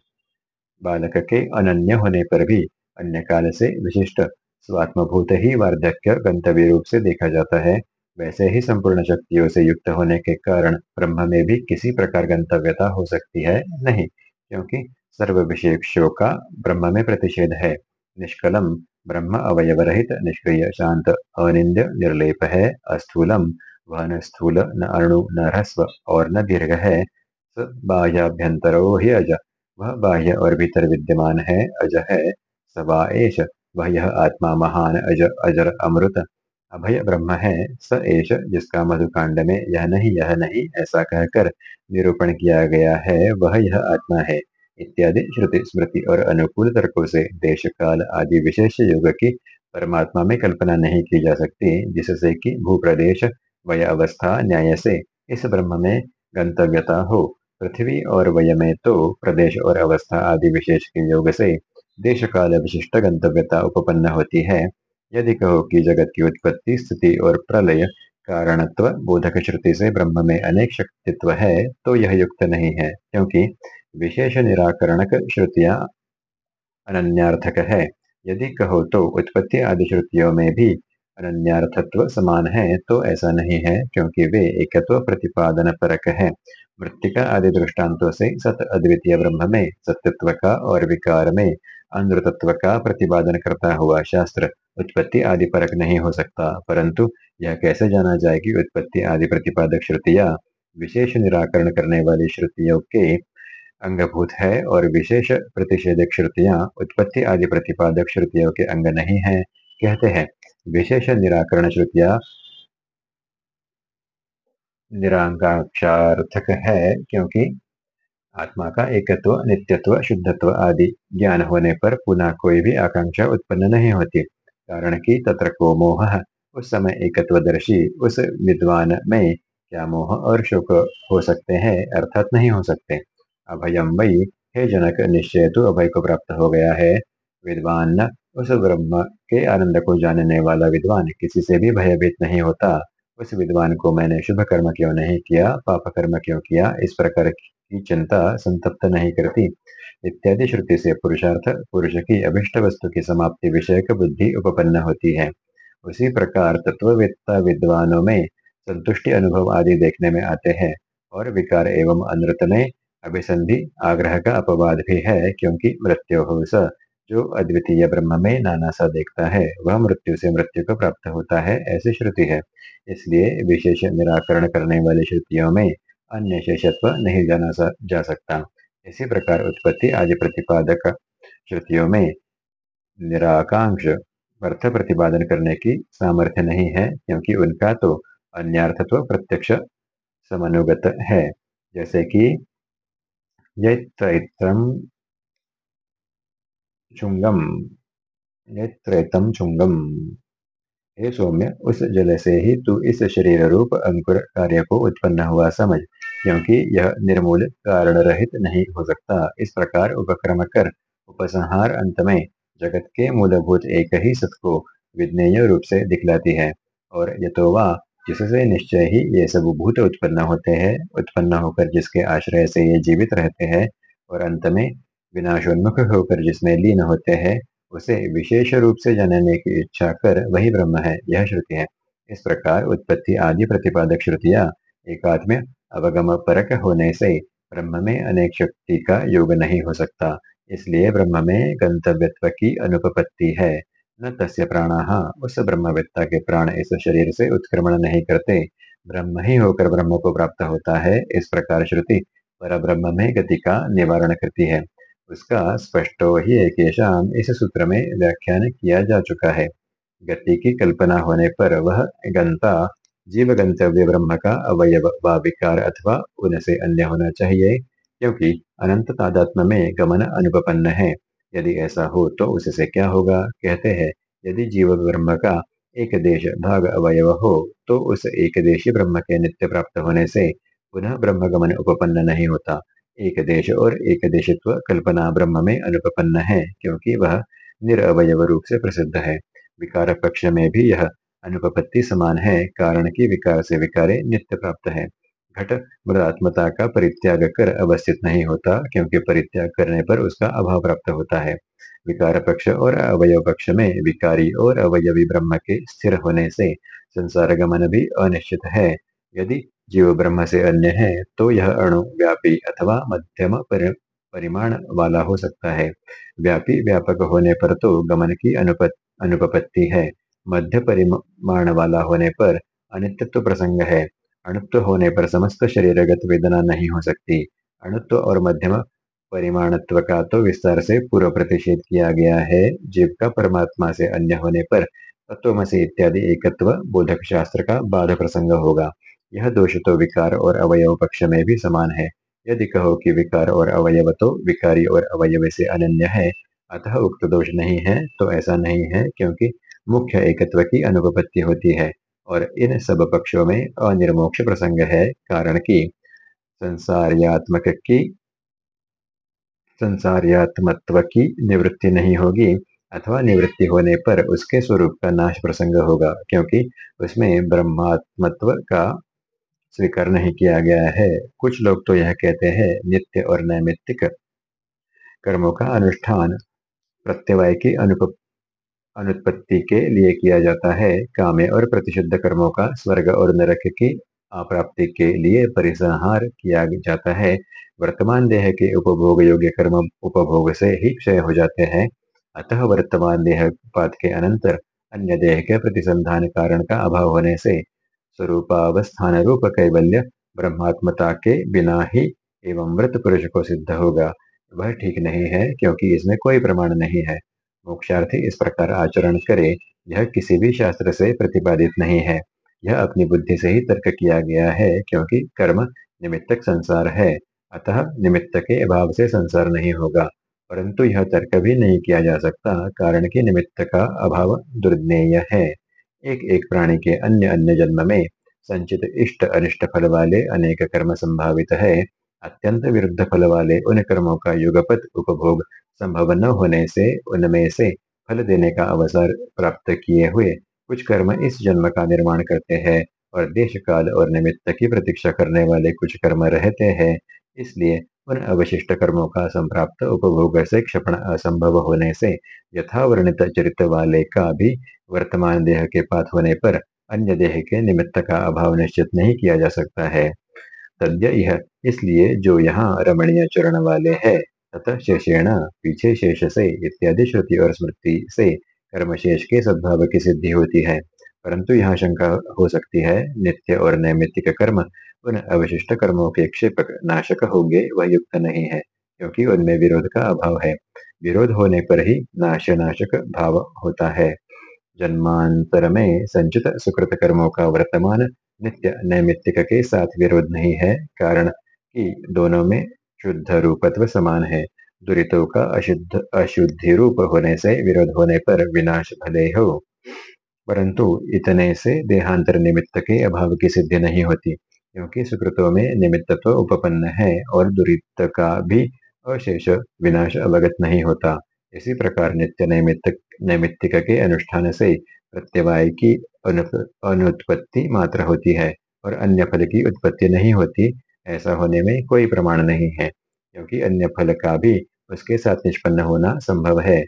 S1: बालक के अनन्य होने पर भी अन्य काल से विशिष्ट स्वात्मभूत ही वार्धक्य गंतव्य रूप से देखा जाता है। वैसे ही संपूर्ण शक्तियों से युक्त होने के कारण ब्रह्म में भी किसी प्रकार गंतव्यता हो सकती है नहीं, क्योंकि सर्व विशेषों का ब्रह्म में प्रतिषेध है। निष्कलम ब्रह्म अवयव रहित निष्क्रिय शांत अनिंद्य निर्लेप है, अस्थूलम। वह न स्थूल न अणु न ह्रस्व और न दीर्घ है। बाह्याभ्यंतरो ही अज। वह बाह्य और भीतर विद्यमान है, अज है। सवा एश वह यह आत्मा महान अज, अजर अमृत। अभय ब्रह्म है, स एश जिसका मधुकांड में यह नहीं यह नहीं, ऐसा कहकर निरूपण किया गया है, वह यह आत्मा है। इत्यादि श्रुति स्मृति और अनुकूल तर्कों से देश काल आदि विशेष युग की परमात्मा में कल्पना नहीं की जा सकती, जिससे कि भूप्रदेश वय अवस्था न्याय से इस ब्रह्म में गंतव्यता हो। पृथ्वी और वय में तो प्रदेश और अवस्था आदि विशेष के योग से देश काल विशिष्ट गंतव्यता उपपन्न होती है। यदि कहो कि जगत की उत्पत्ति, स्थिति और प्रलय कारणत्व बोधक श्रुति से ब्रह्म में अनेक शक्तित्व है तो यह युक्त नहीं है, क्योंकि विशेष निराकरणक श्रुतियाँ अनन्यार्थक। है यदि कहो तो उत्पत्ति आदि श्रुतियों में भी अनन्यार्थत्व समान है तो ऐसा नहीं है, क्योंकि वे एकत्व प्रतिपादन परक है मृतिका आदि दृष्टांतों से सत अद्वितीय ब्रह्म में सत्यत्व का और विकार में अनृतत्व का प्रतिपादन करता हुआ शास्त्र। उत्पत्ति आदि परक नहीं हो सकता, परंतु यह कैसे जाना जाए कि उत्पत्ति आदि प्रतिपादक श्रुतियाँ विशेष निराकरण करने वाली श्रुतियों के अंगभूत है और विशेष प्रतिषेधक श्रुतियाँ, उत्पत्ति आदि प्रतिपादक श्रुतियों के अंग नहीं है, कहते हैं। विशेष निराकरण श्रुतियाँ निरांगाक्षार्थक है क्योंकि आत्मा का एकत्व, नित्यत्व, शुद्धत्व आदि ज्ञान होने पर पुनः कोई भी आकांक्षा उत्पन्न नहीं होती। कारण कि तत्र को मोह, उस समय एकत्वदर्शी, उस विद्वान में क्या मोह और शोक हो सकते हैं, अर्थात नहीं हो सकते। अभयम वही हे जनक निश्चय तो अभय को प्राप्त हो गया है। विद्वान, उस ब्रह्म के आनंद को जानने वाला विद्वान किसी से भी भयभीत नहीं होता। उस विद्वान को मैंने शुभ कर्म क्यों नहीं किया, पाप कर्म क्यों किया? इस प्रकार की चिंता संतप्त नहीं करती। इत्यादि श्रुति से पुरुषार्थ, पुरुष की अभिष्ट वस्तु की समाप्ति विषयक बुद्धि उपपन्न होती है। उसी प्रकार तत्ववेत्ता विद्वानों में संतुष्टि अनुभव आदि देखने में आते हैं और विकार एवं अनृत में अभिसंधि आग्रह का अपवाद भी है क्योंकि मृत्यु स। जो अद्वितीय ब्रह्म में नाना सा देखता है वह मृत्यु से मृत्यु को प्राप्त होता है ऐसी श्रुति है। इसलिए विशेष निराकरण करने वाली श्रुतियों में अन्य शेषत्व नहीं जाना सा, जा सकता। इसी प्रकार उत्पत्ति आदि प्रतिपादक श्रुतियों में निराकांक्ष अर्थ प्रतिपादन करने की सामर्थ्य नहीं है क्योंकि उनका तो अन्यार्थत्व प्रत्यक्ष समानुगत है। जैसे कि चुंगम चुंगम हे सौम्य, उस जल से ही तू इस शरीर रूप अंकुर कार्य को उत्पन्न हुआ समझ, क्योंकि यह निर्मूल कारण रहित नहीं हो सकता। इस प्रकार उपक्रम कर, उपसंहार अंत में, जगत के मूलभूत एक ही सत को विज्ञेय रूप से दिखलाती है, और यथोवा जिससे निश्चय ही ये सब भूत उत्पन्न होते हैं, उत्पन्न होकर जिसके आश्रय से ये जीवित रहते हैं और अंत में विनाशोन्मुख होकर जिसमें लीन होते हैं, उसे विशेष रूप से जानने की इच्छा कर वही ब्रह्म है, यह श्रुति है। इस प्रकार उत्पत्ति आदि प्रतिपादक श्रुतियाँ एकात्म अवगम परक होने से ब्रह्म में अनेक शक्ति का योग नहीं हो सकता, इसलिए ब्रह्म में गंतव्यत्व की अनुपपत्ति है। न तस्य प्राण। उस ब्रह्मवेत्ता के प्राण इस शरीर से उत्क्रमण नहीं करते। ब्रह्म ही होकर ब्रह्म को प्राप्त होता है, इस प्रकार श्रुति पर ब्रह्म में गति का निवारण करती है। उसका स्पष्ट ही एक इस सूत्र में व्याख्यान किया जा चुका है। गति की कल्पना होने पर वह गंता जीव गंतव्य ब्रह्म का अवयव व विकार अथवा उनसे अन्य होना चाहिए, क्योंकि अनंत तादात्म में गमन अनुपन्न है। यदि ऐसा हो तो उससे क्या होगा? कहते हैं, यदि जीव ब्रह्म का एक देश भाग अवयव हो तो उस एक देशी ब्रह्म के नित्य प्राप्त होने से पुनः ब्रह्म गमन उपपन्न नहीं होता। एक देश और एक देशित्व कल्पना ब्रह्म में अनुपन्न है, क्योंकि वह निरअवयव रूप से प्रसिद्ध है। विकार पक्ष में भी यह अनुपपत्ति समान है, कारण की विकार से विकारे नित्य प्राप्त है। घट मृदात्मता का परित्याग कर अवस्थित नहीं होता, क्योंकि परित्याग करने पर उसका अभाव प्राप्त होता है। विकार पक्ष और अवयव पक्ष में विकारी और अवयवी ब्रह्म के स्थिर होने से संसार गमन भी अनिश्चित है। यदि जीव ब्रह्म से अन्य है तो यह अणु व्यापी अथवा मध्यम परिमाण वाला हो सकता है। व्यापी व्यापक होने पर तो गमन की अनुपपत्ति है। मध्य परिमाण वाला होने पर अनित्व प्रसंग है। अणुत्व होने पर समस्त शरीरगत वेदना नहीं हो सकती। अणुत्व और मध्यम परिमाणत्व का तो विस्तार से पूर्व प्रतिषेध किया गया है। जीव का परमात्मा से अन्य होने पर तत्वमसी इत्यादि एकत्व बोधक शास्त्र का बाध प्रसंग होगा। यह दोष तो विकार और अवयव पक्ष में भी समान है। यदि कहो कि विकार और अवयव तो विकारी और अवयव से अनन्य है, अतः उक्त दोष नहीं है तो ऐसा नहीं है, क्योंकि मुख्य एकत्व की अनुपत्ति होती है। और इन सब पक्षों में अनिर्मोक्ष प्रसंग है, कारण कि संसार्यात्मक की, संसार्यात्मत्व की निवृत्ति नहीं होगी अथवा निवृत्ति होने पर उसके स्वरूप का नाश प्रसंग होगा, क्योंकि उसमें ब्रह्मात्मत्व का स्वीकार नहीं किया गया है। कुछ लोग तो यह कहते हैं, नित्य और नैमित्तिक कर्मों का अनुष्ठान प्रत्यवाय की अनुप अनुत्पत्ति के लिए किया जाता है। कामे और प्रतिशुद्ध कर्मों का स्वर्ग और नरक की अप्राप्ति के लिए परिसंहार किया जाता है। वर्तमान देह के उपभोग योग्य कर्म उपभोग से ही क्षय हो जाते हैं। अतः वर्तमान देह पात के अनंतर अन्य देह के प्रतिसंधान कारण का अभाव होने से स्वरूपावस्थान रूप कैवल्य ब्रह्मात्मता के बिना ही एवं मृत पुरुष को सिद्ध होगा। वह ठीक नहीं है क्योंकि इसमें कोई प्रमाण नहीं है। मोक्षार्थी इस प्रकार आचरण करे, यह किसी भी शास्त्र से प्रतिपादित नहीं है। यह अपनी बुद्धि से ही तर्क किया गया है, क्योंकि कर्म निमित्तक संसार है। अतः निमित्त के अभाव से संसार नहीं होगा। परंतु यह तर्क भी नहीं किया जा सकता, कारण कि निमित्त का अभाव दुर्ज्ञेय है। एक एक प्राणी के अन्य अन्य जन्म में संचित इष्ट अनिष्ट फल वाले अनेक कर्म संभावित है। अत्यंत विरुद्ध फल वाले उन कर्मों का युगपत उपभोग संभव न होने से, उनमें से फल देने का अवसर प्राप्त किए हुए कुछ कर्म इस जन्म का निर्माण करते हैं और देश काल और निमित्त की प्रतीक्षा करने वाले कुछ कर्म रहते हैं। इसलिए उन अवशिष्ट कर्मों का संप्राप्त उपभोग से क्षपण असंभव होने से, यथावर्णित चरित्र वाले का भी वर्तमान देह के पात होने पर अन्य देह के निमित्त का अभाव निश्चित नहीं किया जा सकता है। तद्य यह इसलिए जो यहाँ रमणीय चरण वाले है, तथा शेषेण, पीछे शेष से इत्यादि श्रुति और स्मृति से कर्मशेष के सद्भाव की सिद्धि होती है। परंतु यहाँ शंका हो सकती है, नित्य और नैमित्तिक कर्म उन अवशिष्ट कर्मों के क्षेपक नाशक होंगे, वह युक्त नहीं है, क्योंकि उनमें विरोध का अभाव है। विरोध होने पर ही नाश नाशक भाव होता है। जन्मांतर में संचित सुकृत कर्मों का वर्तमान नित्य नैमित्तिक के साथ विरोध नहीं है, कारण कि दोनों में शुद्ध रूपत्व समान है। दुरितों का अशुद्ध, अशुद्धि रूप होने से विरोध होने पर विनाश भले हो। परंतु इतने से देहांतर निमित्त के अभाव की सिद्धि नहीं होती, क्योंकि सुकृतों में निमित्तत्व उपपन्न है और दुरित का भी अशेष विनाश अवगत नहीं होता। इसी प्रकार नित्य नैमित्त, नैमित्तिक के अनुष्ठान से प्रत्यवाय की अनुत्पत्ति मात्र होती है और अन्य फल की उत्पत्ति नहीं होती ऐसा होने में कोई प्रमाण नहीं है, क्योंकि अन्य फल का भी उसके साथ निष्पन्न होना संभव है।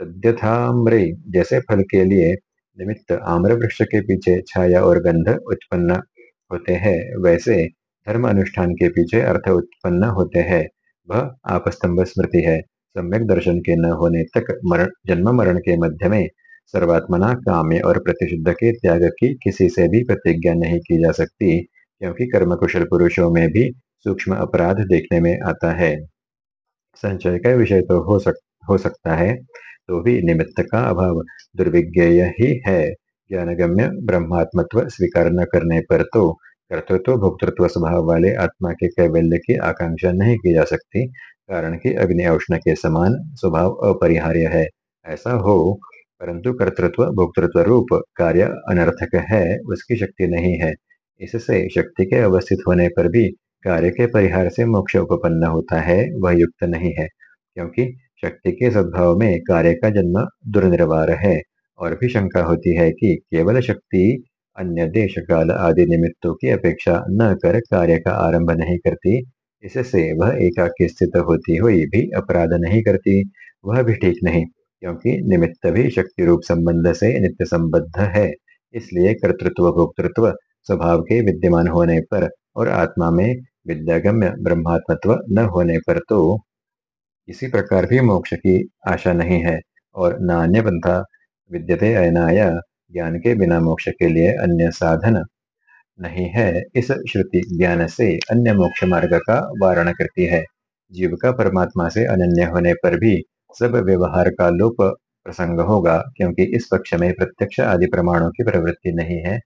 S1: तद्यथाम्रे, जैसे फल के लिए निमित्त आम्र वृक्ष के पीछे छाया और गंध उत्पन्न होते हैं, वैसे धर्म अनुष्ठान के पीछे अर्थ उत्पन्न होते हैं। वह आपस्तंभ स्मृति है। सम्यक दर्शन के न होने तक मरण, जन्म मरण के मध्य में सर्वात्मना, काम्य और प्रतिषिद्ध के त्याग की किसी से भी प्रतिज्ञा नहीं की जा सकती। क्योंकि कर्म कुशल पुरुषों में भी सूक्ष्म अपराध देखने में आता है। संचय का विषय तो हो सक, हो सकता है तो भी निमित्त का अभाव दुर्विज्ञेय ही है। ज्ञानगम्य ब्रह्मात्मत्व स्वीकार न करने पर तो कर्तृत्व, भोक्तृत्व स्वभाव वाले आत्मा के कैवल्य की आकांक्षा नहीं की जा सकती, कारण कि अग्नि औष्ण के समान स्वभाव अपरिहार्य है, ऐसा हो, परंतु कर्तृत्व, भोक्तृत्व रूप, कार्य अनर्थक है, उसकी शक्ति नहीं है। इससे शक्ति के अवस्थित होने पर भी कार्य के परिहार से मोक्ष उपपन्न होता है, वह युक्त नहीं है, क्योंकि शक्ति के सद्भाव में कार्य का जन्म दुर्निर्वार है और भी शंका होती है कि केवल शक्ति, अन्य देश काल आदि निमित्तों की अपेक्षा न कर कार्य का आरंभ नहीं करती, इससे वह एकाकी स्थित होती हुई भी अपराध नहीं करती, वह भी ठीक नहीं, क्योंकि निमित्त भी शक्ति रूप संबंध से नित्य संबद्ध है, इसलिए कर्तृत्व, भोक्तृत्व स्वभाव के विद्यमान होने पर और आत्मा में विद्यागम्य ब्रह्मात्मत्व न होने पर तो किसी प्रकार भी मोक्ष की आशा नहीं है और नान्य पंथा विद्यते अनाया ज्ञान के बिना मोक्ष के लिए अन्य साधन नहीं है। इस श्रुति ज्ञान से अन्य मोक्ष मार्ग का वारण करती है। जीव का परमात्मा से अनन्य होने पर भी सब व्यवहार का लोप प्रसंग होगा, क्योंकि इस पक्ष में प्रत्यक्ष आदि प्रमाणों की प्रवृत्ति नहीं है।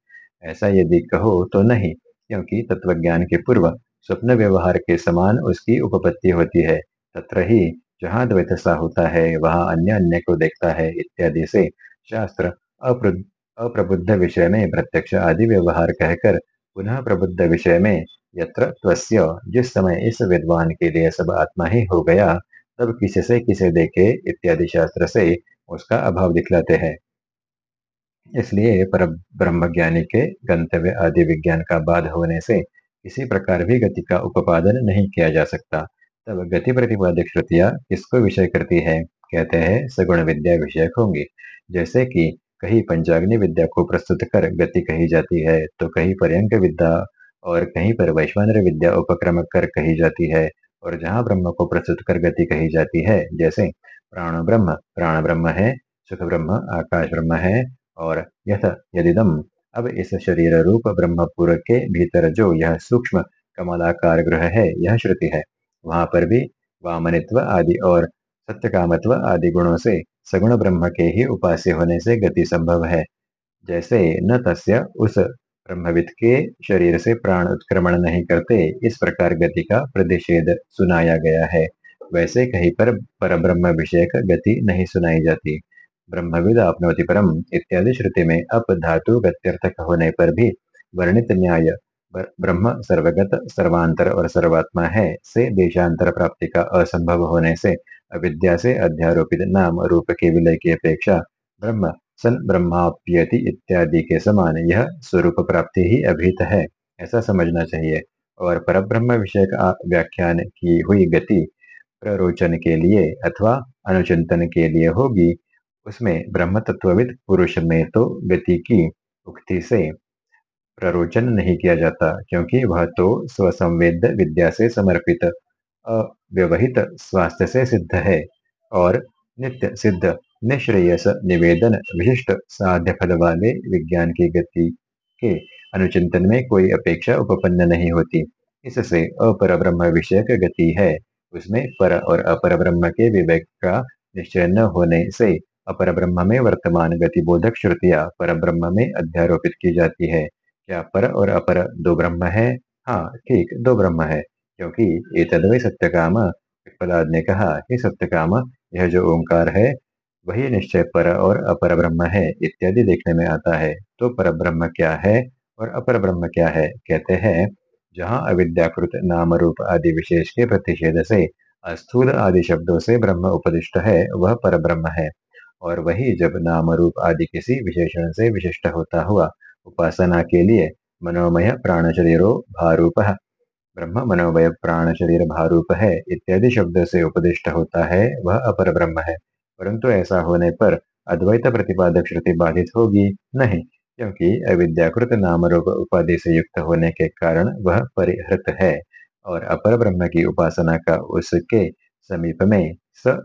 S1: ऐसा यदि कहो तो नहीं, क्योंकि तत्वज्ञान के पूर्व स्वप्न व्यवहार के समान उसकी उपपत्ति होती है। तत्र ही जहाँ द्वैत सा होता है, वहाँ अन्य अन्य को देखता है इत्यादि से शास्त्र अप्रबुद्ध विषय में प्रत्यक्ष आदि व्यवहार कहकर पुनः प्रबुद्ध विषय में यत्र त्वस्य जिस समय इस विद्वान के लिए सब आत्मा ही हो गया, तब किसी से किसे देखे इत्यादि शास्त्र से उसका अभाव दिखलाते हैं। इसलिए पर ब्रह्म ज्ञानी के गंतव्य आदि विज्ञान का बाध होने से किसी प्रकार भी गति का उपादन नहीं किया जा सकता। तब गति प्रतिपादक श्रुतियाँ किसको विषय करती है? कहते हैं, सगुण विद्या विषयक होंगी। जैसे कि कहीं पंचाग्नि विद्या को प्रस्तुत कर गति कही जाती है तो कहीं पर्यंक विद्या और कहीं पर वैश्वानर विद्या उपक्रम कर कही जाती है, और जहाँ ब्रह्म को प्रस्तुत कर गति कही जाती है, जैसे प्राण ब्रह्म प्राण ब्रह्म है सुख ब्रह्म आकाश ब्रह्म है और यथ यदिदम। अब इस शरीर रूप ब्रह्मपुर के भीतर जो यह सूक्ष्म कमलाकार ग्रह है, यह श्रुति है। वहाँ पर भी वामनित्व आदि और सत्यकामत्व आदि गुणों से सगुण ब्रह्म के ही उपास्य होने से गति संभव है। जैसे न तस्य उस ब्रह्मविद के शरीर से प्राण उत्क्रमण नहीं करते, इस प्रकार गति का प्रतिषेध सुनाया गया है। वैसे कहीं पर पर ब्रह्म विषयक गति नहीं सुनाई जाती। ब्रह्मविद आपनोति परम इत्यादि श्रुति में अप धातु गत्यर्थक होने पर भी वर्णित न्याय ब्रह्म सर्वगत, सर्वांतर और सर्वात्मा है से देशांतर प्राप्ति का असंभव होने से अविद्या से अध्यारोपित नाम रूप के विलय की अपेक्षा ब्रह्म सन ब्रह्माप्यति इत्यादि के समान यह स्वरूप प्राप्ति ही अभीत है, ऐसा समझना चाहिए। और परब्रह्म विषय का व्याख्यान की हुई गति प्ररोचन के लिए अथवा अनुचिंतन के लिए होगी उसमें ब्रह्म तत्वविद पुरुष में तो गति की, उक्ति से प्ररोचन नहीं किया जाता, क्योंकि वह तो स्वसंवेद विद्या से समर्पित, अव्यवहित स्वास्थ्य से सिद्ध है और नित्य सिद्ध, निश्रेयस निवेदन विशिष्ट साध्य फल वाले विज्ञान की गति के अनुचिंतन में कोई अपेक्षा उपपन्न नहीं होती। इससे अपर ब्रह्म विषयक गति है। उसमें पर और अपर ब्रह्म के विवेक का निश्चय न होने से अपर ब्रह्म में वर्तमान गति बोधक श्रुतियाँ पर ब्रह्म में अध्यारोपित की जाती है। क्या पर और अपर दो ब्रह्म है? हाँ ठीक, दो ब्रह्म है, क्योंकि ये तदवय सत्य काम प्रहलाद ने कहा, हे सत्य काम यह जो ओंकार है, वही निश्चय पर और अपर ब्रह्म है इत्यादि देखने में आता है। तो पर ब्रह्म क्या है और अपर ब्रह्म क्या है? कहते हैं, जहाँ अविद्याकृत नाम रूप आदि विशेष के प्रतिषेध से, अस्थूल आदि शब्दों से ब्रह्म उपदिष्ट है, वह पर ब्रह्म है। और वही जब नाम रूप आदि किसी विशेषण से विशिष्ट होता हुआ उपासना के लिए मनोमय प्राण शरीरो भारूप, ब्रह्म मनोमय प्राण शरीर भारूप है इत्यादि शब्द से उपदिष्ट होता है, वह अपर ब्रह्म है। परंतु ऐसा होने पर अद्वैत प्रतिपादक श्रुति बाधित होगी नहीं, क्योंकि अविद्याकृत नाम रूप उपाधि से युक्त होने के कारण वह परिहृत है और अपर ब्रह्म की उपासना का उसके समीप में स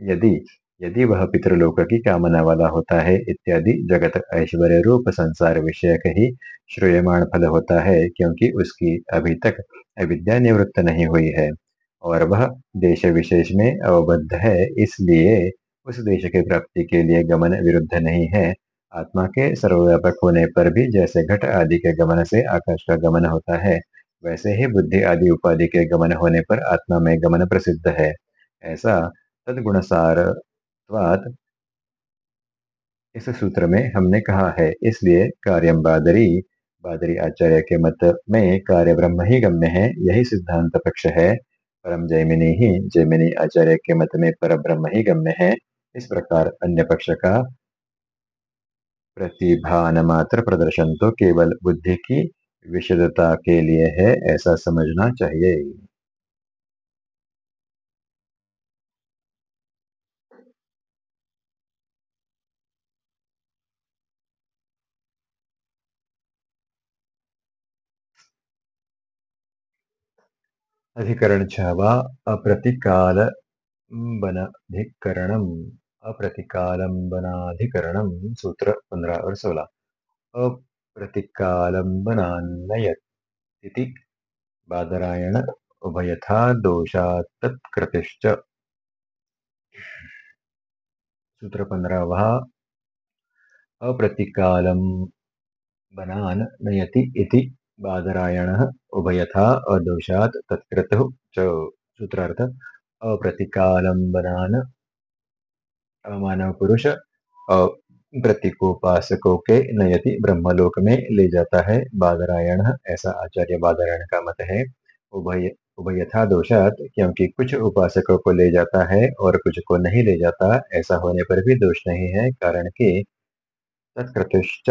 S1: यदि यदि वह पितृलोक की कामना वाला होता है, इत्यादि जगत ऐश्वर्य रूप संसार विषयक ही श्रूयमाण फल होता है, क्योंकि उसकी अभी तक अविद्या निवृत्त नहीं हुई है। और वह देश विशेष में अवबद्ध है, इसलिए उस देश की प्राप्ति के लिए गमन विरुद्ध नहीं है। आत्मा के सर्वव्यापक होने पर भी जैसे घट आदि के गमन से आकाश का गमन होता है, वैसे ही बुद्धि आदि उपाधि के गमन होने पर आत्मा में गमन प्रसिद्ध है। ऐसा तदगुणसार इस सूत्र में हमने कहा है, इसलिए कार्यम बादरी बादरी आचार्य के मत में कार्य ब्रह्म ही गम्य है, यही सिद्धांत पक्ष है। परम जैमिनी ही, जैमिनी आचार्य के मत में पर ब्रह्म ही गम्य है। इस प्रकार अन्य पक्ष का प्रतिभान मात्र प्रदर्शन तो केवल बुद्धि की विशदता के लिए है, ऐसा समझना चाहिए। अधिकरण छावा अप्रतिकालंबनाधिकरणम अप्रतिकालंबनाधिकरणम सूत्र पंद्रह और सोलह। अप्रतिकालंबनान्नयति बादरायण, उभयथा दोषात्कृतिश्च सूत्र पंद्रह वह अप्रतिकालंबना नयति बादरायणः उभयथा अदोषात् तत्कृतः च सूत्रार्थ अप्रतिकालंबनान अमानव पुरुष प्रतीकोपासकों के नयति ब्रह्मलोक में ले जाता है बादरायण। ऐसा आचार्य बादरायण का मत है। उभय उभयथा दोषात क्योंकि कुछ उपासकों को ले जाता है और कुछ को नहीं ले जाता। ऐसा होने पर भी दोष नहीं है, कारण कि तत्कृतुश्च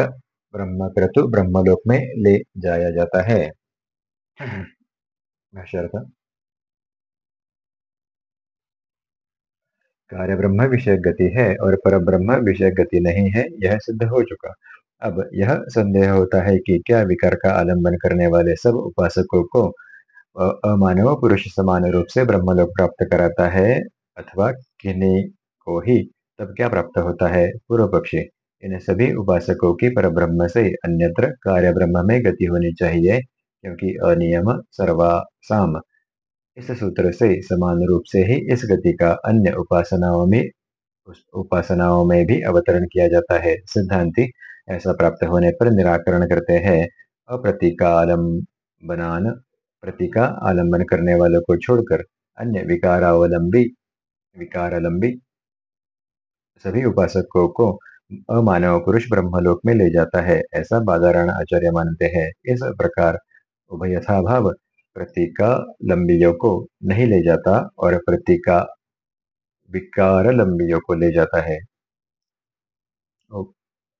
S1: ब्रह्मक्रतु ब्रह्मलोक में ले जाया जाता है। कार्य ब्रह्म विषय गति है और पर ब्रह्म विषय गति नहीं है यह सिद्ध हो चुका। अब यह संदेह होता है कि क्या विकार का आलंबन करने वाले सब उपासकों को अमानव पुरुष समान रूप से ब्रह्मलोक प्राप्त कराता है अथवा किन्हीं को ही तब क्या प्राप्त होता है? पूर्व पक्षी। इन सभी उपासकों की पर ब्रह्म से अन्यत्र कार्य ब्रह्म में गति होनी चाहिए, क्योंकि अनियम सर्वासाम इस सूत्र से समान रूप से ही इस गति का अन्य उपासनाओं में उपासनाओं में भी अवतरण किया जाता है। सिद्धांति ऐसा प्राप्त होने पर निराकरण करते हैं। अप्रतिकालंबनान प्रतीका आलंबन करने वालों को छोड़कर अन्य विकारावलंबी, विकारालंबी सभी उपासकों को अमानव पुरुष ब्रह्मलोक में ले जाता है। ऐसा बाधारण आचार्य मानते हैं। इस प्रकार उभयथा भाव प्रतीका लंबियों को नहीं ले जाता और प्रतीका विकार लंबियों को ले जाता है।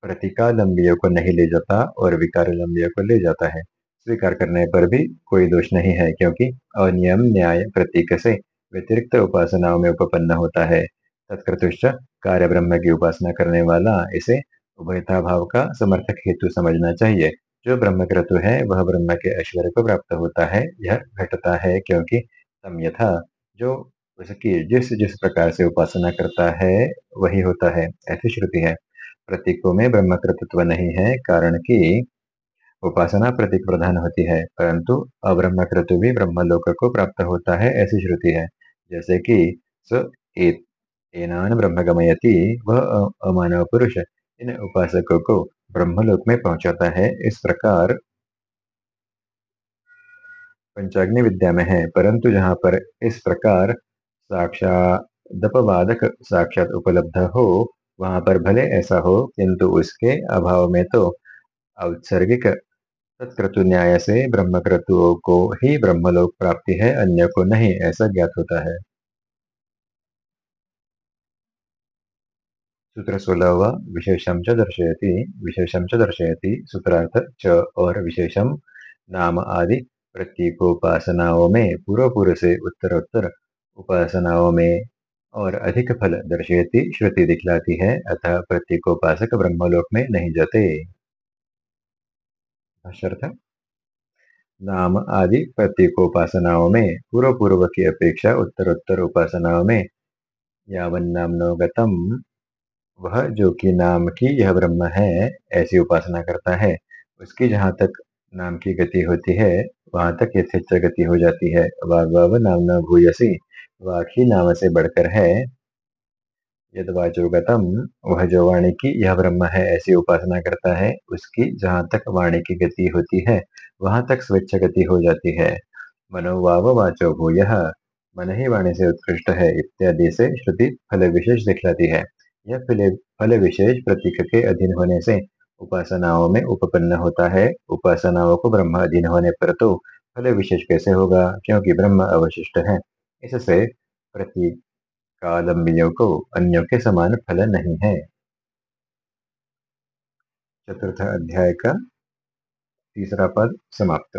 S1: प्रतीकालंबियों को नहीं ले जाता और विकारालंबियों को ले जाता है। स्वीकार करने पर भी कोई दोष नहीं है क्योंकि अनियम न्याय प्रतीक से व्यतिरिक्त उपासनाओं में उपपन्न होता है। तत्कृतुश्च कार्य ब्रह्म की उपासना करने वाला, इसे उभयता भाव का समर्थक हेतु समझना चाहिए। जो ब्रह्म क्रतु है, वह ब्रह्म के ऐश्वर्य को प्राप्त होता है, यह घटता है क्योंकि समयथा जो उसकी जिस जिस प्रकार से उपासना करता है, वही होता है, ऐसी श्रुति है। प्रतीकों में ब्रह्म कृतत्व नहीं है, कारण कि उपासना प्रतीक प्रधान होती है, परंतु अब्रह्म क्रतु भी ब्रह्मलोक को प्राप्त होता है, ऐसी श्रुति है। जैसे कि एनान ब्रह्म गमयती वह अमानव पुरुष, इन उपासकों को ब्रह्मलोक में पहुंचाता है। इस प्रकार पंचाग्नि विद्या में है, परंतु जहाँ पर इस प्रकार साक्षादपवादक साक्षात उपलब्ध हो, वहाँ पर भले ऐसा हो, किंतु उसके अभाव में तो औत्सर्गिक तत्क्रतु न्याय से ब्रह्मक्रतुओं को ही ब्रह्मलोक प्राप्ति है, अन्य को नहीं, ऐसा ज्ञात होता है। सूत्र सोलहवा विशेषम च दर्शयति। विशेषम च दर्शयति सूत्रार्थ च और विशेषम नाम आदि। प्रतीकोपासनाओं में पूर्व पूर्व से उत्तरोत्तर। उपासनाओं में और अधिक फल दर्शयति श्रुति दिखलाती है, अतः प्रतीकोपासक ब्रह्मलोक में नहीं जाते। नाम आदि प्रतीकोपासनाओं में पूर्व पूर्व की अपेक्षा उत्तरोत्तर उपासनाओं में यावन्नामनोगतम वह, जो कि नाम की यह ब्रह्म है, ऐसी उपासना करता है। उसकी जहाँ तक नाम की गति होती है, वहाँ तक यथेच गति हो जाती है। वाग्व नाम न भूयसी वाक ही नाम से बढ़कर है। यदवाचोगतम, वह जो वाणी की यह ब्रह्म है, ऐसी उपासना करता है, उसकी जहाँ तक वाणी की गति होती है, वहाँ तक स्वेच्छ गति हो जाती है। मनोवाव वाचो भूय, मन ही वाणी से उत्कृष्ट है, इत्यादि से श्रुति फल विशेष दिखलाती है। यह फल विशेष प्रतीक के अधीन होने से उपासनाओं में उपपन्न होता है। उपासनाओं को ब्रह्म अधीन होने पर तो फल विशेष कैसे होगा? क्योंकि ब्रह्म अवशिष्ट है। इससे प्रतीकालंबियों को अन्यों के समान फल नहीं है। चतुर्थ अध्याय का तीसरा पद समाप्त।